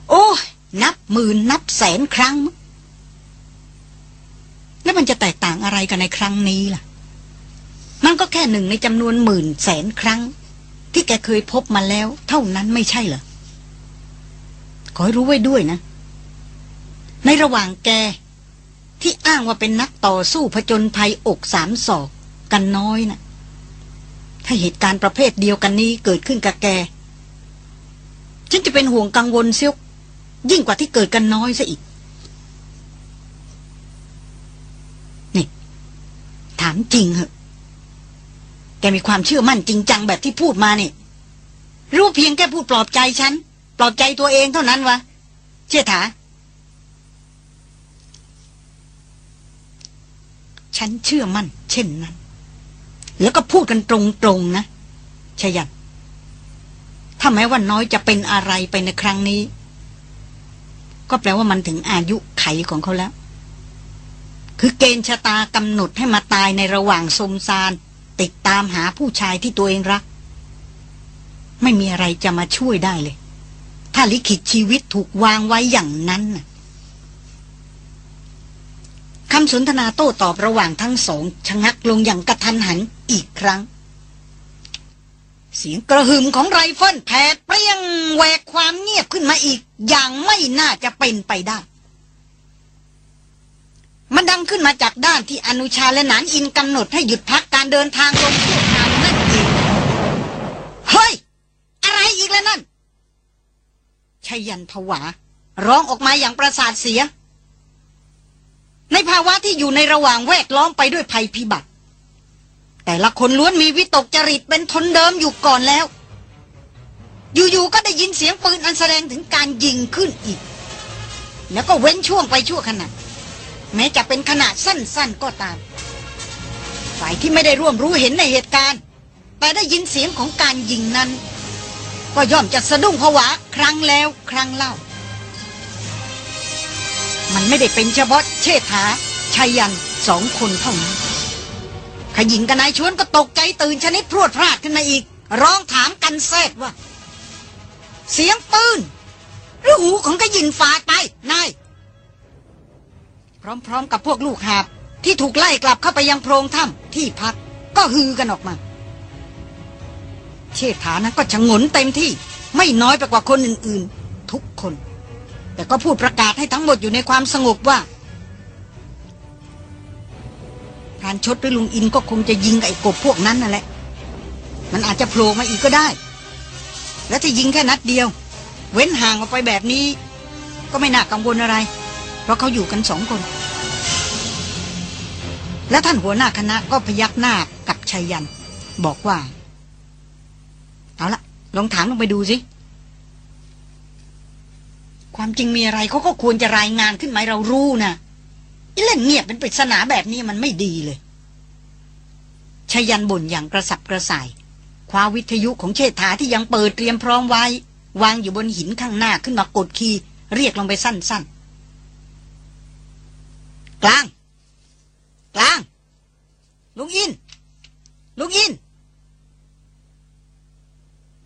โอ้นับหมื่นนับแสนครั้ง แล้วมันจะแตกต่างอะไรกันในครั้งนี้ล่ะ มันก็แค่หนึ่งในจำนวนหมื่นแสนครั้ง ที่แกเคยพบมาแล้ว เท่านั้นไม่ใช่เหรอขอให้รู้ไว้ด้วยนะ ในระหว่างแกที่อ้างว่าเป็นนักต่อสู้ผจญภัยอกสามศอกกันน้อยนะ่ะ ถ้เหตุการณ์ประเภทเดียวกันนี้เกิดขึ้นกับแก ฉันจะเป็นห่วงกังวลเสียยิ่งกว่าที่เกิดกันน้อยซะอีก นี่ ถามจริงเหอะแกมีความเชื่อมั่นจริงจังแบบที่พูดมาเนี่ยรู้เพียงแค่พูดปลอบใจฉัน ปลอบใจตัวเองเท่านั้นวะ เชื่อถา ฉันเชื่อมั่น เช่นนั้น แล้วก็พูดกันตรงๆนะชยันถ้าแม้ว่าน้อยจะเป็นอะไรไปในครั้งนี้ ก็แปลว่ามันถึงอายุไขของเขาแล้ว คือเกณฑ์ชะตากำหนดให้มาตายในระหว่างสมซานติดตามหาผู้ชายที่ตัวเองรัก ไม่มีอะไรจะมาช่วยได้เลย ถ้าลิขิตชีวิตถูกวางไว้อย่างนั้นน่ะ คำสนทนาโต้ตอบระหว่างทั้งสองชะงักลงอย่างกระทันหันอีกครั้ง เสียงกระหึ่มของไรเฟิลแผดเปรี้ยงแหวกความเงียบขึ้นมาอีก อย่างไม่น่าจะเป็นไปได้ มันดังขึ้นมาจากด้านที่อนุชาและหนานอินกำหนดให้หยุดพักการเดินทางลงชั่วคราวนั่นเองเฮ้ย อะไรอีกแล้วนั่นชายันผวา ร้องออกมาอย่างประสาทเสีย ในภาวะที่อยู่ในระหว่างแวดล้อมไปด้วยภัยพิบัติ แต่ละคนล้วนมีวิตกจริตเป็นทนเดิมอยู่ก่อนแล้ว อยู่ๆก็ได้ยินเสียงปืนอันแสดงถึงการยิงขึ้นอีก แล้วก็เว้นช่วงไปชั่วขณะแม้จะเป็นขนาดสั้นๆก็ตาม ฝ่ายที่ไม่ได้ร่วมรู้เห็นในเหตุการณ์ แต่ได้ยินเสียงของการยิงนั้น ก็ย่อมจะสะดุ้งผวาครั้งแล้วครั้งเล่า มันไม่ได้เป็นเฉพาะเชษฐาชัยยันสองคนเท่านั้นขยิงกับนายชวนก็ตกใจตื่นชนิดพรวดพลาดขึ้นมาอีก ร้องถามกันแซดว่า เสียงปืน หรือหูของขยินฝาดไปนายพร้อมๆ กับพวกลูกหาบที่ถูกไล่กลับเข้าไปยังโพรงถ้ำที่พักก็ฮือกันออกมา เชษฐานะก็ชะงนเต็มที่ไม่น้อยไปกว่าคนอื่นๆ ทุกคน แต่ก็พูดประกาศให้ทั้งหมดอยู่ในความสงบว่ารานชดหรือลุงอินก็คงจะยิงไอ้กบพวกนั้นนั่นแหละ มันอาจจะโผล่มาอีกก็ได้ แล้วถ้ายิงแค่นัดเดียว เว้นห่างออกไปแบบนี้ ก็ไม่น่ากังวลอะไร เพราะเขาอยู่กันสองคน และท่านหัวหน้าคณะก็พยักหน้ากับชัยยัน บอกว่า เอาละลองถามลงไปดูสิ ความจริงมีอะไรเขาก็ควรจะรายงานขึ้นมาให้เรารู้นะอ้เล่นเงียบเป็นปริศนาแบบนี้มันไม่ดีเลยชยันบ่นอย่างกระสับกระส่าย คว้าวิทยุของเชษฐาที่ยังเปิดเตรียมพร้อมไว้ วางอยู่บนหินข้างหน้าขึ้นมากดคีย์เรียกลงไปสั้นๆ กลาง กลาง ลุงอิน ลุงอิน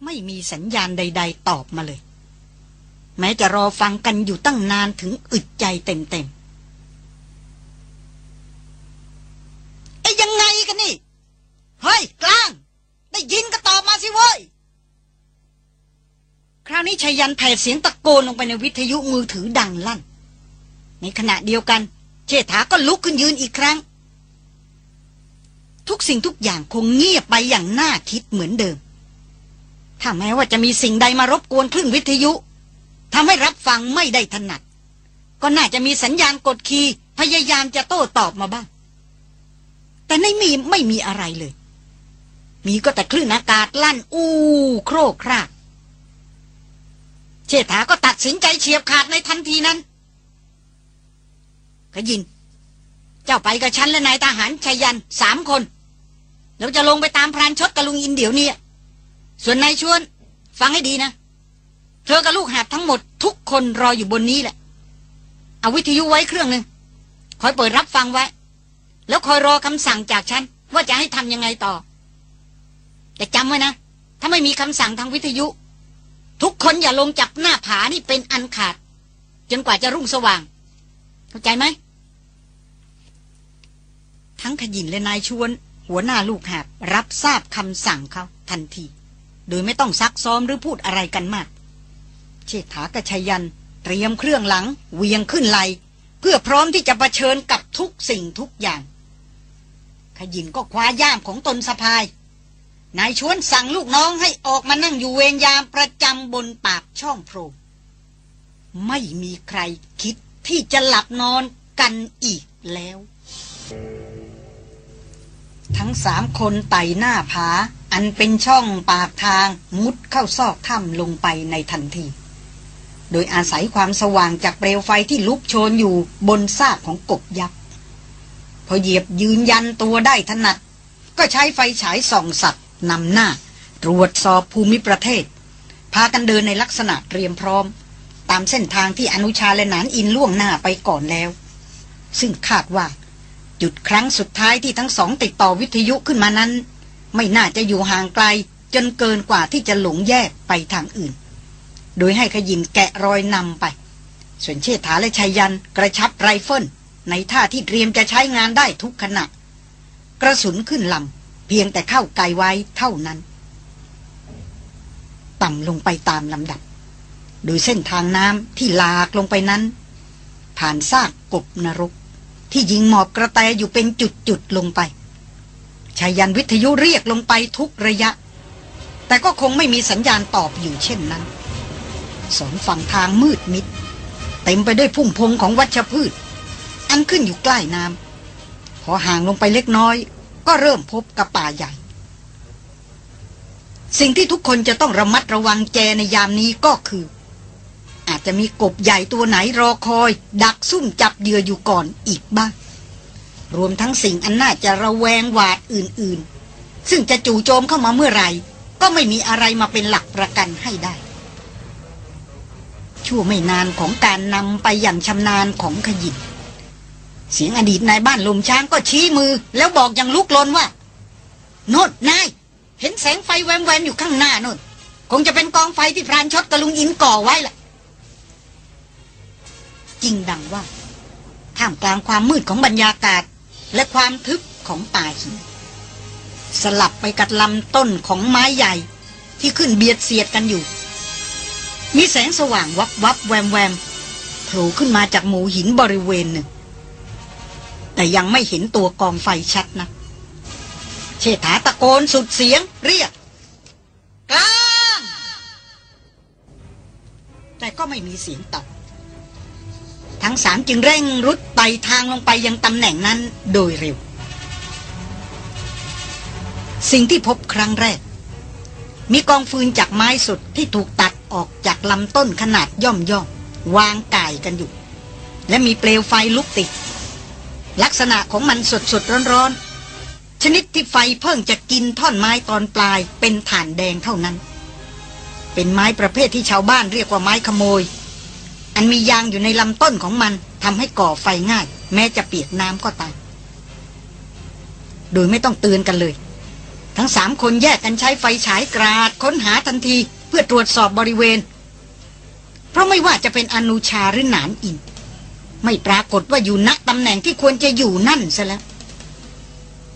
ไม่มีสัญญาณใด ๆ ตอบมาเลย แม้จะรอฟังกันอยู่ตั้งนานถึงอึดใจเต็มๆไอ้ยังไงกันนี่ เฮ้ย กลาง ได้ยินก็ตอบมาสิเว้ย คราวนี้ชายันแผ่เสียงตะโกนลงไปในวิทยุมือถือดังลั่น ในขณะเดียวกัน เชษฐาก็ลุกขึ้นยืนอีกครั้ง ทุกสิ่งทุกอย่างคงเงียบไปอย่างน่าคิดเหมือนเดิมถ้าแม้ว่าจะมีสิ่งใดมารบกวนคลื่นวิทยุ ทำให้รับฟังไม่ได้ถนัด ก็น่าจะมีสัญญาณกดคีย์พยายามจะโต้ตอบมาบ้าง แต่ในมีไม่มีอะไรเลย มีก็แต่คลื่นอากาศลั่นอู้โครกครากเชษฐาก็ตัดสินใจเฉียบขาดในทันทีนั้นขยิน เจ้าไปกับฉันและนายทหารชายันสามคนเราจะลงไปตามพรานชดกับลุงอินเดี๋ยวนี้ ส่วนนายชวน ฟังให้ดีนะ เธอกับลูกหาบทั้งหมดทุกคนรออยู่บนนี้แหละ เอาวิทยุไว้เครื่องหนึ่งคอยเปิดรับฟังไว้ แล้วคอยรอคำสั่งจากฉัน ว่าจะให้ทำยังไงต่อ แต่จำไว้นะ ถ้าไม่มีคำสั่งทางวิทยุ ทุกคนอย่าลงจับหน้าผานี่เป็นอันขาด จนกว่าจะรุ่งสว่าง เข้าใจไหม ทั้งขยินและนายชวน หัวหน้าลูกหาบรับทราบคำสั่งเขาทันที โดยไม่ต้องซักซ้อมหรือพูดอะไรกันมาก เชษฐากระชัยยัน เตรียมเครื่องหลังเวียงขึ้นไหล เพื่อพร้อมที่จะะเผชิญกับทุกสิ่งทุกอย่าง ขยินก็คว้าย่ามของตนสะพาย นายชวนสั่งลูกน้องให้ออกมานั่งอยู่เวรยามประจำบนปากช่องโพรงไม่มีใครคิดที่จะหลับนอนกันอีกแล้ว ทั้งสามคนไต่หน้าผา อันเป็นช่องปากทางมุดเข้าซอกถ้ำลงไปในทันที โดยอาศัยความสว่างจากเปลวไฟที่ลุกโชนอยู่บนซากของกบยักษ์พอเหยียบยืนยันตัวได้ถนัด ก็ใช้ไฟฉายส่องสัตว์นำหน้า ตรวจสอบภูมิประเทศ พากันเดินในลักษณะเตรียมพร้อม ตามเส้นทางที่อนุชาและนานอินล่วงหน้าไปก่อนแล้ว ซึ่งคาดว่า จุดครั้งสุดท้ายที่ทั้งสองติดต่อวิทยุขึ้นมานั้น ไม่น่าจะอยู่ห่างไกลจนเกินกว่าที่จะหลงแยกไปทางอื่น โดยให้ขยินแกะรอยนำไป ส่วนเชษฐาและชัยยันกระชับไรเฟิลในท่าที่เตรียมจะใช้งานได้ทุกขณะ กระสุนขึ้นลำเพียงแต่เข้าไกลไว้เท่านั้น ต่ำลงไปตามลำดับ โดยเส้นทางน้ำที่ลากลงไปนั้น ผ่านซากกบนรก ที่ยิงหมอบกระแตอยู่เป็นจุดๆลงไปชายันวิทยุเรียกลงไปทุกระยะ แต่ก็คงไม่มีสัญญาณตอบอยู่เช่นนั้น สองฝั่งทางมืดมิด เต็มไปด้วยพุ่มพงของวัชพืช อันขึ้นอยู่ใกล้น้ำพอห่างลงไปเล็กน้อย ก็เริ่มพบกับป่าใหญ่ สิ่งที่ทุกคนจะต้องระมัดระวังแจในยามนี้ก็คือ อาจจะมีกบใหญ่ตัวไหนรอคอย ดักซุ่มจับเหยื่ออยู่ก่อนอีกบ้าง รวมทั้งสิ่งอันน่าจะระแวงหวาดอื่นๆ ซึ่งจะจู่โจมเข้ามาเมื่อไหร่ก็ไม่มีอะไรมาเป็นหลักประกันให้ได้ ชั่วไม่นานของการนำไปอย่างชำนาญของขยินเสียงอดีตนายบ้านลมช้างก็ชี้มือ แล้วบอกอย่างลุกลนว่า โนดนาย เห็นแสงไฟแวมๆอยู่ข้างหน้าโนดคงจะเป็นกองไฟที่พรานชดกระลุงอินก่อไว้ล่ะจริงดังว่าท่ามกลางความมืดของบรรยากาศและความทึบของป่าหินสลับไปกับลำต้นของไม้ใหญ่ที่ขึ้นเบียดเสียดกันอยู่ มีแสงสว่างวับวับแวมแวมโผล่ขึ้นมาจากหมู่หินบริเวณหนึ่ง แต่ยังไม่เห็นตัวกองไฟชัดนะเชษฐาตะโกนสุดเสียงเรียกกลางแต่ก็ไม่มีเสียงตอบทั้งสามจึงเร่งรุดไต่ทางลงไปยังตำแหน่งนั้นโดยเร็ว สิ่งที่พบครั้งแรก มีกองฟืนจากไม้สดที่ถูกตัด ออกจากลำต้นขนาดย่อมย่อมวางก่ายกันอยู่ และมีเปลวไฟลุกติด ลักษณะของมันสดสดร้อนร้อนๆชนิดที่ไฟเพิ่งจะกินท่อนไม้ตอนปลายเป็นถ่านแดงเท่านั้น เป็นไม้ประเภทที่ชาวบ้านเรียกว่าไม้ขโมย อันมียางอยู่ในลำต้นของมันทำให้ก่อไฟง่าย แม้จะเปียกน้ำก็ตามโดยไม่ต้องเตือนกันเลย ทั้งสามคนแยกกันใช้ไฟฉายกราดค้นหาทันที เพื่อตรวจสอบบริเวณ เพราะไม่ว่าจะเป็นอนุชาหรือหนานอิน ไม่ปรากฏว่าอยู่ณตำแหน่งที่ควรจะอยู่นั่นซะแล้ว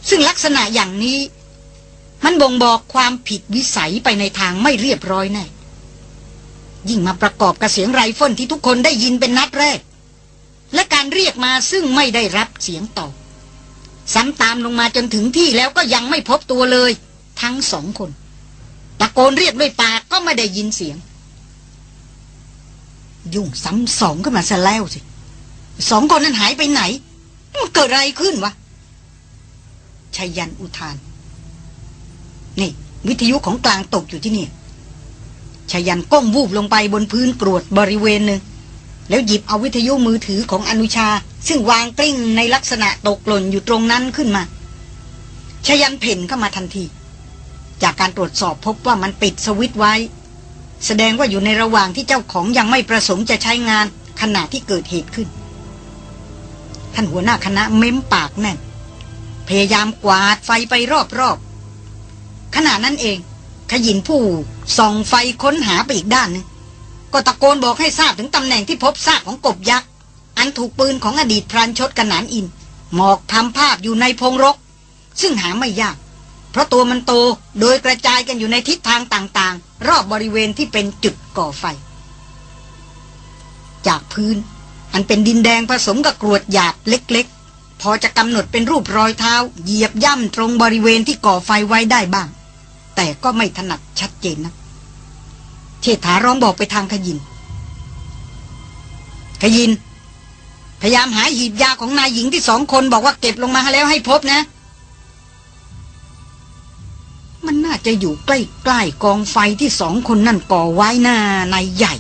ซึ่งลักษณะอย่างนี้ มันบ่งบอกความผิดวิสัยไปในทางไม่เรียบร้อยแน่ยิ่งมาประกอบกับเสียงไรเฟิลที่ทุกคนได้ยินเป็นนัดแรก และการเรียกมาซึ่งไม่ได้รับเสียงตอบซ้ำตามลงมาจนถึงที่แล้วก็ยังไม่พบตัวเลย ทั้งสองคน ตะโกนเรียกด้วยปากก็ไม่ได้ยินเสียง ยุ่งซ้ำสองขึ้นมาซะแล้วสิสองคนนั้นหายไปไหน มันเกิดอะไรขึ้นวะชัยยันอุทาน นี่ วิทยุของกลางตกอยู่ที่นี่ชายันก้มวูบลงไปบนพื้นกรวดบริเวณหนึ่ง แล้วหยิบเอาวิทยุมือถือของอนุชา ซึ่งวางกลิ้งในลักษณะตกหล่นอยู่ตรงนั้นขึ้นมาชายันเพ่นเข้ามาทันที จากการตรวจสอบพบว่ามันปิดสวิตไว้ แสดงว่าอยู่ในระหว่างที่เจ้าของยังไม่ประสงค์จะใช้งานขณะที่เกิดเหตุขึ้น ท่านหัวหน้าคณะเม้มปากแน่น พยายามกวาดไฟไปรอบๆขณะนั้นเอง ขยินผู้ส่องไฟค้นหาไปอีกด้านนึงก็ตะโกนบอกให้ทราบถึงตำแหน่งที่พบซากของกบยักษ์ อันถูกปืนของอดีตพรานชดกระหนานอิน หมอกทำภาพอยู่ในพงรก ซึ่งหาไม่ยาก เพราะตัวมันโตโดยกระจายกันอยู่ในทิศทางต่างๆ รอบบริเวณที่เป็นจุดก่อไฟ จากพื้น อันเป็นดินแดงผสมกับกรวดหยาบเล็กๆ พอจะกำหนดเป็นรูปรอยเท้า เหยียบย่ำตรงบริเวณที่ก่อไฟไว้ได้บ้าง แต่ก็ไม่ถนัดชัดเจนนะเชษฐาร้องบอกไปทางขยิน ขยิน พยายามหาหีบยาของนายหญิงที่สองคนบอกว่าเก็บลงมาแล้วให้พบนะ มันน่าจะอยู่ใกล้ๆกองไฟที่สองคนนั่นก่อไว้หน้านายใหญ่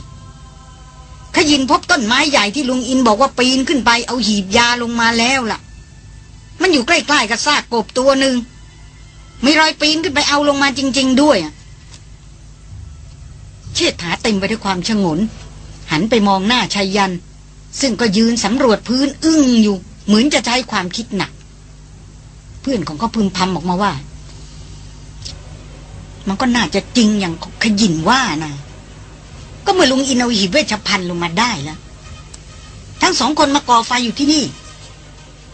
ขยินพบต้นไม้ใหญ่ที่ลุงอินบอกว่าปีนขึ้นไปเอาหีบยาลงมาแล้วล่ะ มันอยู่ใกล้ๆกับซากกบตัวหนึ่งมีรอยปีนขึ้นไปเอาลงมาจริง ๆ ด้วยเชิดถาเต็มไปด้วยความชงน หันไปมองหน้าชายยัน ซึ่งก็ยืนสำรวจพื้นอึ้งอยู่ เหมือนจะใช้ความคิดหนัก เพื่อนของเขาพึมพำออกมาว่า มันก็น่าจะจริงอย่างขยินว่านะก็เมื่อลุงอินเอาหีบเวชภัณฑ์ลงมาได้แล้ว ทั้งสองคนมาก่อไฟอยู่ที่นี่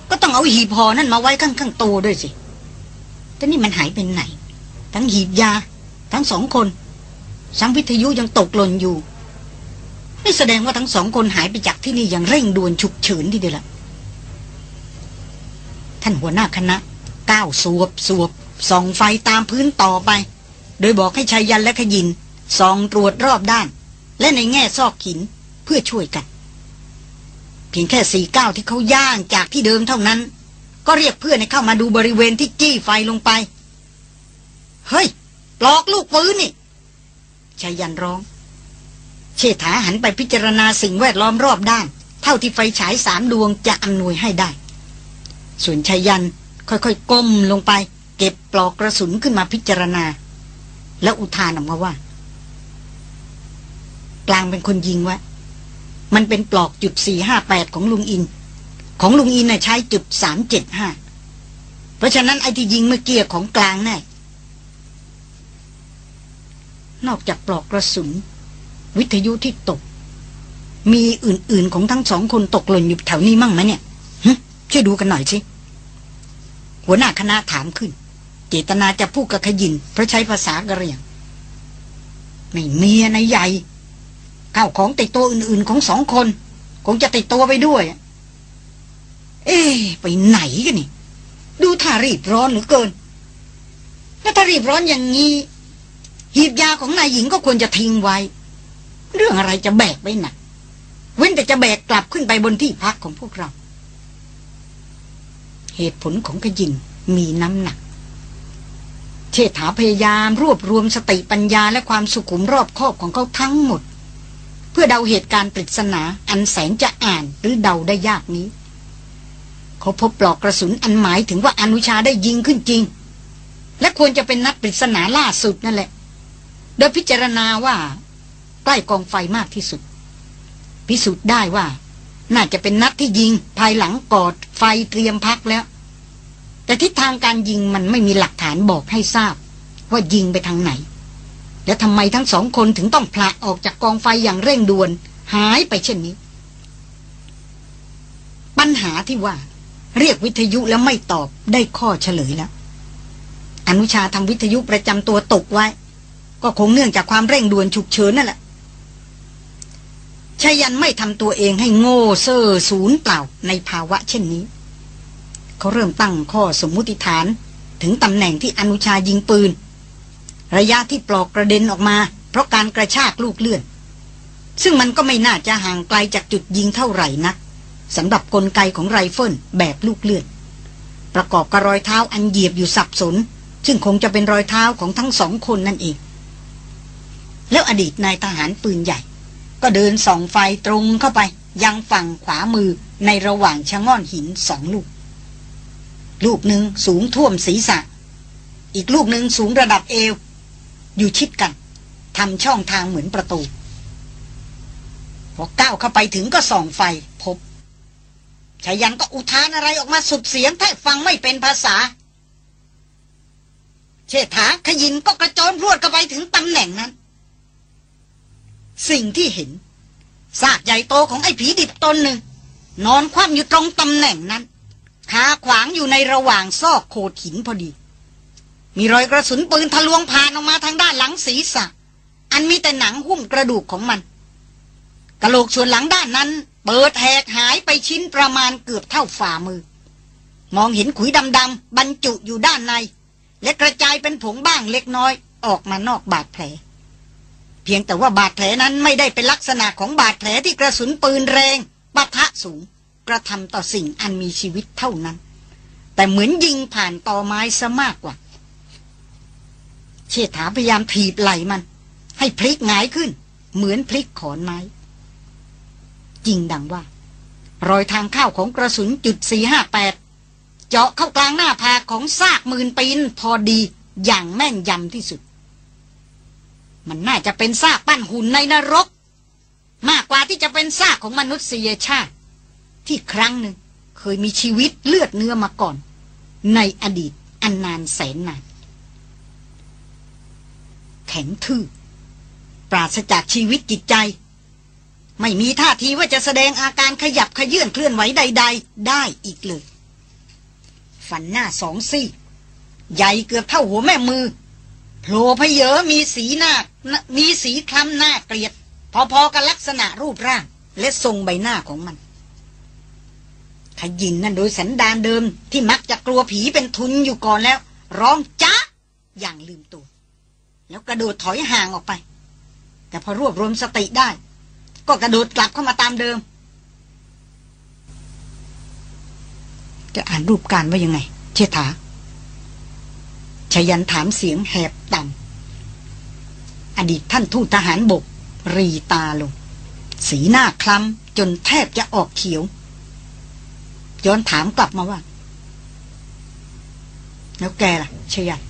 ก็ต้องเอาหีบพอนั่นมาไว้ข้างๆตัวด้วยสิแต่นี่มันหายไปไหน ทั้งหีบยา ทั้งสองคนสังวิทยุยังตกหล่นอยู่นี่แสดงว่าทั้งสองคนหายไปจากที่นี่อย่างเร่งด่วนฉุกเฉินทีเดียวละท่านหัวหน้าคณะก้าวสวบสวบส่องไฟตามพื้นต่อไป โดยบอกให้ชายยันและขยินส่องตรวจรอบด้าน และในแง่ซอกหินเพื่อช่วยกัน เพียงแค่สี่ก้าวที่เขาย่างจากที่เดิมเท่านั้น ก็เรียกเพื่อนให้เข้ามาดูบริเวณที่จี้ไฟลงไป เฮ้ย ปลอกลูกปืนนี่ชายันร้อง เชษฐาหันไปพิจารณาสิ่งแวดล้อมรอบด้าน เท่าที่ไฟฉายสามดวงจะอำนวยให้ได้ ส่วนชายันค่อยๆก้มลงไป เก็บปลอกกระสุนขึ้นมาพิจารณา แล้วอุทานออกมาว่า กลางเป็นคนยิงวะมันเป็นปลอกจุดสี่ห้าแปดของลุงอิน ของลุงอินน่ะใช้จุดสามเจ็ดห้าเพราะฉะนั้นไอ้ที่ยิงเมื่อกี้ของกลางแน่นอกจากปลอกกระสุน วิทยุที่ตก มีอื่น ๆ ของทั้งสองคนตกหล่นอยู่แถวนี้มั่งไหมเนี่ยช่วยดูกันหน่อยสิหัวหน้าคณะถามขึ้น จตนาจะพูดกับขยินเพราะใช้ภาษากะเรียง ไม่มีนายใหญ่ข้าวของติดตัวอื่นๆของสองคน คงจะติดตัวไปด้วย เอ๊ไปไหนกันนี่ ดูท่ารีบร้อนเหลือเกินแล้วถ้ารีบร้อนอย่างนี้หีบยาของนายหญิงก็ควรจะทิ้งไว้ เรื่องอะไรจะแบกไปหนักเว้นแต่จะแบกกลับขึ้นไปบนที่พักของพวกเรา เหตุผลของกระยินมีน้ำหนัก เชษฐาพยายามรวบรวมสติปัญญาและความสุขุมรอบคอบของเขาทั้งหมด เพื่อเดาเหตุการณ์ปริศนาอันแสนจะอ่านหรือเดาได้ยากนี้ เขาพบปลอกกระสุนอันหมายถึงว่าอนุชาได้ยิงขึ้นจริง และควรจะเป็นนัดปริศนาล่าสุดนั่นแหละ โดยพิจารณาว่าใกล้กองไฟมากที่สุด พิสูจน์ได้ว่า น่าจะเป็นนัดที่ยิงภายหลังกอดไฟเตรียมพักแล้ว แต่ทิศทางการยิงมันไม่มีหลักฐานบอกให้ทราบ ว่ายิงไปทางไหน และทำไมทั้งสองคนถึงต้องพละออกจากกองไฟอย่างเร่งด่วน หายไปเช่นนี้ ปัญหาที่ว่า เรียกวิทยุแล้วไม่ตอบได้ข้อเฉลยแล้ว อนุชาทำวิทยุประจำตัวตกไว้ ก็คงเนื่องจากความเร่งด่วนฉุกเฉินนั่นแหละชายันไม่ทำตัวเองให้โง่เซ่อศูนย์เปล่าในภาวะเช่นนี้ เขาเริ่มตั้งข้อสมมุติฐาน ถึงตำแหน่งที่อนุชายิงปืน ระยะที่ปลอกกระเด็นออกมา เพราะการกระชากลูกเลื่อน ซึ่งมันก็ไม่น่าจะห่างไกลจากจุดยิงเท่าไหร่นักสำหรับกลไกของไรเฟิลแบบลูกเลื่อน ประกอบกับรอยเท้าอันเหยียบอยู่สับสน ซึ่งคงจะเป็นรอยเท้าของทั้งสองคนนั่นเอง แล้วอดีตนายทหารปืนใหญ่ ก็เดินส่องไฟตรงเข้าไปยังฝั่งขวามือในระหว่างชะง่อนหินสองลูก ลูกหนึ่งสูงท่วมศีรษะ อีกลูกหนึ่งสูงระดับเอว อยู่ชิดกันทำช่องทางเหมือนประตู พอก้าวเข้าไปถึงก็ส่องไฟพบชายันก็อุทานอะไรออกมาสุดเสียงแทบฟังไม่เป็นภาษา เชษฐาขยินก็กระโจนพรวดเข้าไปถึงตำแหน่งนั้น สิ่งที่เห็นซากใหญ่โตของไอ้ผีดิบตนหนึ่ง นอนคว่ำอยู่ตรงตำแหน่งนั้น ขาขวางอยู่ในระหว่างซอกโขดหินพอดี มีรอยกระสุนปืนทะลวงผ่านออกมาทางด้านหลังศีรษะ อันมีแต่หนังหุ้มกระดูกของมัน กระโหลกส่วนหลังด้านนั้น เปิดแหกหายไปชิ้นประมาณเกือบเท่าฝ่ามือ มองเห็นขุยดำๆบรรจุอยู่ด้านใน และกระจายเป็นผงบ้างเล็กน้อยออกมานอกบาดแผล เพียงแต่ว่าบาดแผลนั้นไม่ได้เป็นลักษณะของบาดแผลที่กระสุนปืนแรงปะทะสูง กระทำต่อสิ่งอันมีชีวิตเท่านั้น แต่เหมือนยิงผ่านตอไม้ซะมากกว่า เชษฐาพยายามถีบไหลมัน ให้พลิกหงายขึ้น เหมือนพลิกขอนไม้ จริงดังว่า รอยทางเข้าของกระสุนจุดสี่ห้าแปดเจาะเข้ากลางหน้าผากของซากหมื่นปีนพอดีอย่างแม่นยำที่สุด มันน่าจะเป็นซากปั้นหุ่นในนรก มากกว่าที่จะเป็นซากของมนุษยชาติ ที่ครั้งหนึ่งเคยมีชีวิตเลือดเนื้อมาก่อน ในอดีตอันนานแสนนาน แข็งทื่อปราศจากชีวิตจิตใจ ไม่มีท่าทีว่าจะแสดงอาการขยับขยื่นเคลื่อนไหวใด ๆ ได้อีกเลย ฝันหน้าสองซี่ใหญ่เกือบเท่าหัวแม่มือโผล่พเยอมีสีหน้า มีสีคล้ำหน้าเกลียด พอๆกับลักษณะรูปร่าง และทรงใบหน้าของมัน ขยินนั่นโดยสันดานเดิมที่มักจะกลัวผีเป็นทุนอยู่ก่อนแล้ว ร้องจ้าอย่างลืมตัว แล้วกระโดดถอยห่างออกไป แต่พอรวบรวมสติได้ ก็กระโดดกลับเข้ามาตามเดิม จะอ่านรูปการว่ายังไง เชษฐาชยันถามเสียงแหบต่ำอดีตท่านทูตทหารบก รีตาลง สีหน้าคล้ำจนแทบจะออกเขียว ย้อนถามกลับมาว่า แล้วแกล่ะชยัน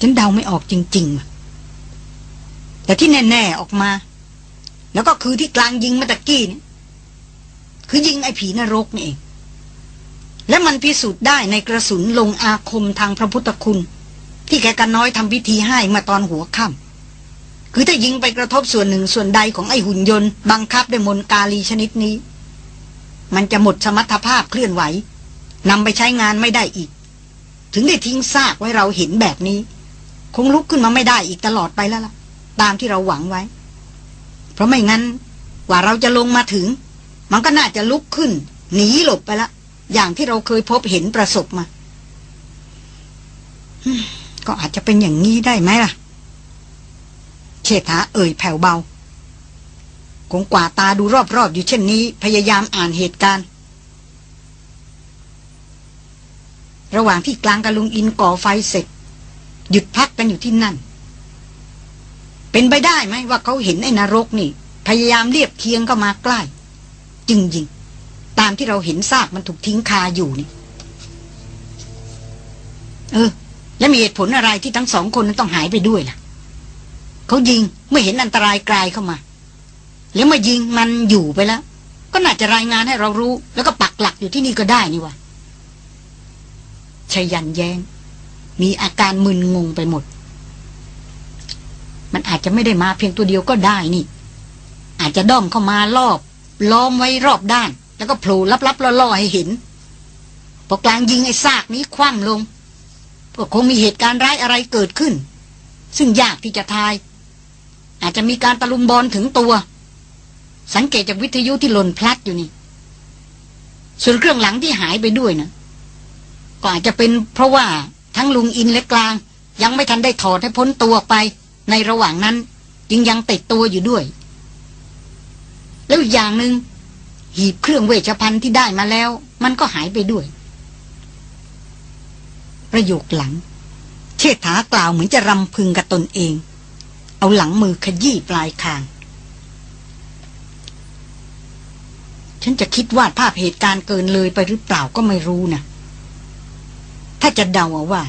ฉันเดาไม่ออกจริง ๆ แต่ที่แน่ๆออกมา แล้วก็คือที่กลางยิงมาตะกี้นี่คือยิงไอ้ผีนรกนี่เอง และมันพิสูจน์ได้ในกระสุนลงอาคมทางพระพุทธคุณ ที่แกกันน้อยทำพิธีให้มาตอนหัวค่ำคือถ้ายิงไปกระทบส่วนหนึ่งส่วนใดของไอ้หุ่นยนต์ บังคับด้วยมนกาลีชนิดนี้ มันจะหมดสมรรถภาพเคลื่อนไหวนำไปใช้งานไม่ได้อีก ถึงได้ทิ้งซากไว้เราเห็นแบบนี้ คงลุกขึ้นมาไม่ได้อีกตลอดไปแล้วล่ะ ตามที่เราหวังไว้ เพราะไม่งั้นกว่าเราจะลงมาถึง มันก็น่าจะลุกขึ้น หนีหลบไปละ อย่างที่เราเคยพบเห็นประสบมา ก็อาจจะเป็นอย่างนี้ได้ไหมล่ะเชษฐาเอ่ยแผ่วเบา คงกว่าตาดูรอบๆอยู่เช่นนี้ พยายามอ่านเหตุการณ์ ระหว่างที่กลางกับลุงอินก่อไฟเสร็จ หยุดพักกันอยู่ที่นั่น เป็นไปได้ไหมว่าเขาเห็นไอ้นรกนี่ พยายามเรียบเคียงเข้ามาใกล้จริงตามที่เราเห็นซากมันถูกทิ้งคาอยู่นี่ เออ แล้วมีเหตุผลอะไรที่ทั้งสองคนนั้นต้องหายไปด้วยล่ะ เขายิงเมื่อเห็นอันตรายไกลเข้ามา แล้วมายิงมันอยู่ไปแล้ว ก็น่าจะรายงานให้เรารู้ แล้วก็ปักหลักอยู่ที่นี่ก็ได้นี่วะชยันแยง้ง มีอาการมึนงงไปหมด มันอาจจะไม่ได้มาเพียงตัวเดียวก็ได้นี่ อาจจะด้อมเข้ามารอบ ล้อมไว้รอบด้าน แล้วก็โผล่ลับๆล่อๆให้เห็นพอกลางยิงไอ้ซากนี้คว่ำลงก็คงมีเหตุการณ์ร้ายอะไรเกิดขึ้น ซึ่งยากที่จะทาย อาจจะมีการตะลุมบอลถึงตัว สังเกตจากวิทยุที่หล่นพลัดอยู่นี่ ส่วนเครื่องหลังที่หายไปด้วยนะก็อาจจะเป็นเพราะว่าทั้งลุงอินและกลาง ยังไม่ทันได้ถอดให้พ้นตัวไป ในระหว่างนั้น จึงยังติดตัวอยู่ด้วย แล้วอีกอย่างหนึง่งหีบเครื่องเวชภัณฑ์ที่ได้มาแล้ว มันก็หายไปด้วย ประโยคหลัง เชษฐากล่าวเหมือนจะรำพึงกับตนเอง เอาหลังมือขยี้ปลายคาง นจะคิดวาดภาพเหตุการณ์เกินเลยไปหรือเปล่าก็ไม่รู้นะถ้าจะเดาเอาว่า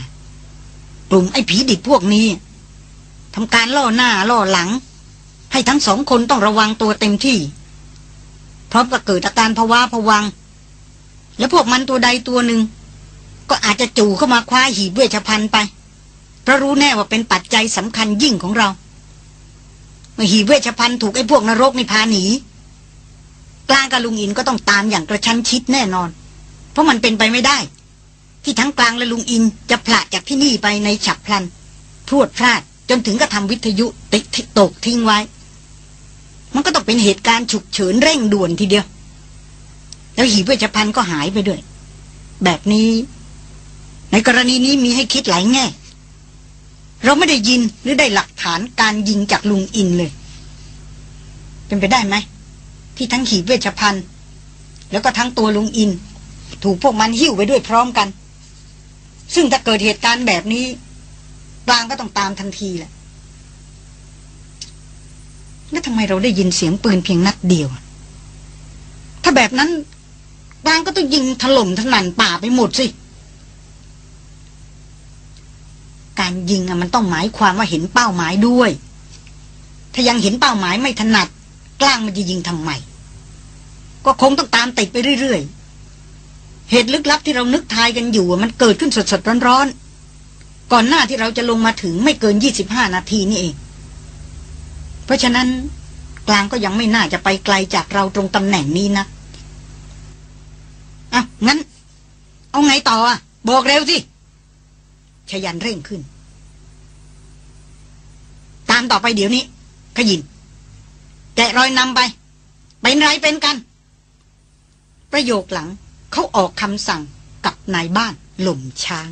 กลุ่มไอ้ผีดิบพวกนี้ทำการล่อหน้าล่อหลัง ให้ทั้งสองคนต้องระวังตัวเต็มที่เพราะก็เกิดอาการภาวะผวัง แล้วพวกมันตัวใดตัวหนึ่ง ก็อาจจะจู่เข้ามาคว้าหีบเวชภัณฑ์ไปเพราะรู้แน่ว่าเป็นปัจจัยสำคัญยิ่งของเราเมื่อหีบเวชภัณฑ์ถูกไอ้พวกนรกนี่พาหนี กลางกับลุงอินก็ต้องตามอย่างกระชั้นชิดแน่นอน เพราะมันเป็นไปไม่ได้ ที่ทั้งกลางและลุงอินจะผละจากที่นี่ไปในฉับพลันพรวดพลาดจนถึงกระทำวิทยุติดตกทิ้งไว้ มันก็ต้องเป็นเหตุการณ์ฉุกเฉินเร่งด่วนทีเดียว แล้วหีบเวชภัณฑ์ก็หายไปด้วย แบบนี้ ในกรณีนี้มีให้คิดหลายแง่ เราไม่ได้ยินหรือได้หลักฐานการยิงจากลุงอินเลย เป็นไปได้ไหม ที่ทั้งหีบเวชภัณฑ์ แล้วก็ทั้งตัวลุงอิน ถูกพวกมันหิ้วไปด้วยพร้อมกัน ซึ่งถ้าเกิดเหตุการณ์แบบนี้กลางก็ต้องตามทันทีแหละแล้วทำไมเราได้ยินเสียงปืนเพียงนัดเดียว ถ้าแบบนั้นกลางก็ต้องยิงถล่มถนันป่าไปหมดสิ การยิงอะมันต้องหมายความว่าเห็นเป้าหมายด้วย ถ้ายังเห็นเป้าหมายไม่ถนัด กลางมันจะยิงทำไม ก็คงต้องตามติดไปเรื่อยๆ เหตุลึกลับที่เรานึกทายกันอยู่มันเกิดขึ้นสดๆร้อนๆ ก่อนหน้าที่เราจะลงมาถึงไม่เกินยี่สิบห้านาทีนี่เอง เพราะฉะนั้นกลางก็ยังไม่น่าจะไปไกลจากเราตรงตำแหน่งนี้นะอะงั้น เอาไงต่ออะ บอกเร็วสิชยันเร่งขึ้น ตามต่อไปเดี๋ยวนี้ขยิน แกะรอยนำไป เป็นไรเป็นกัน ประโยคหลังเขาออกคำสั่งกับนายบ้านหล่มช้าง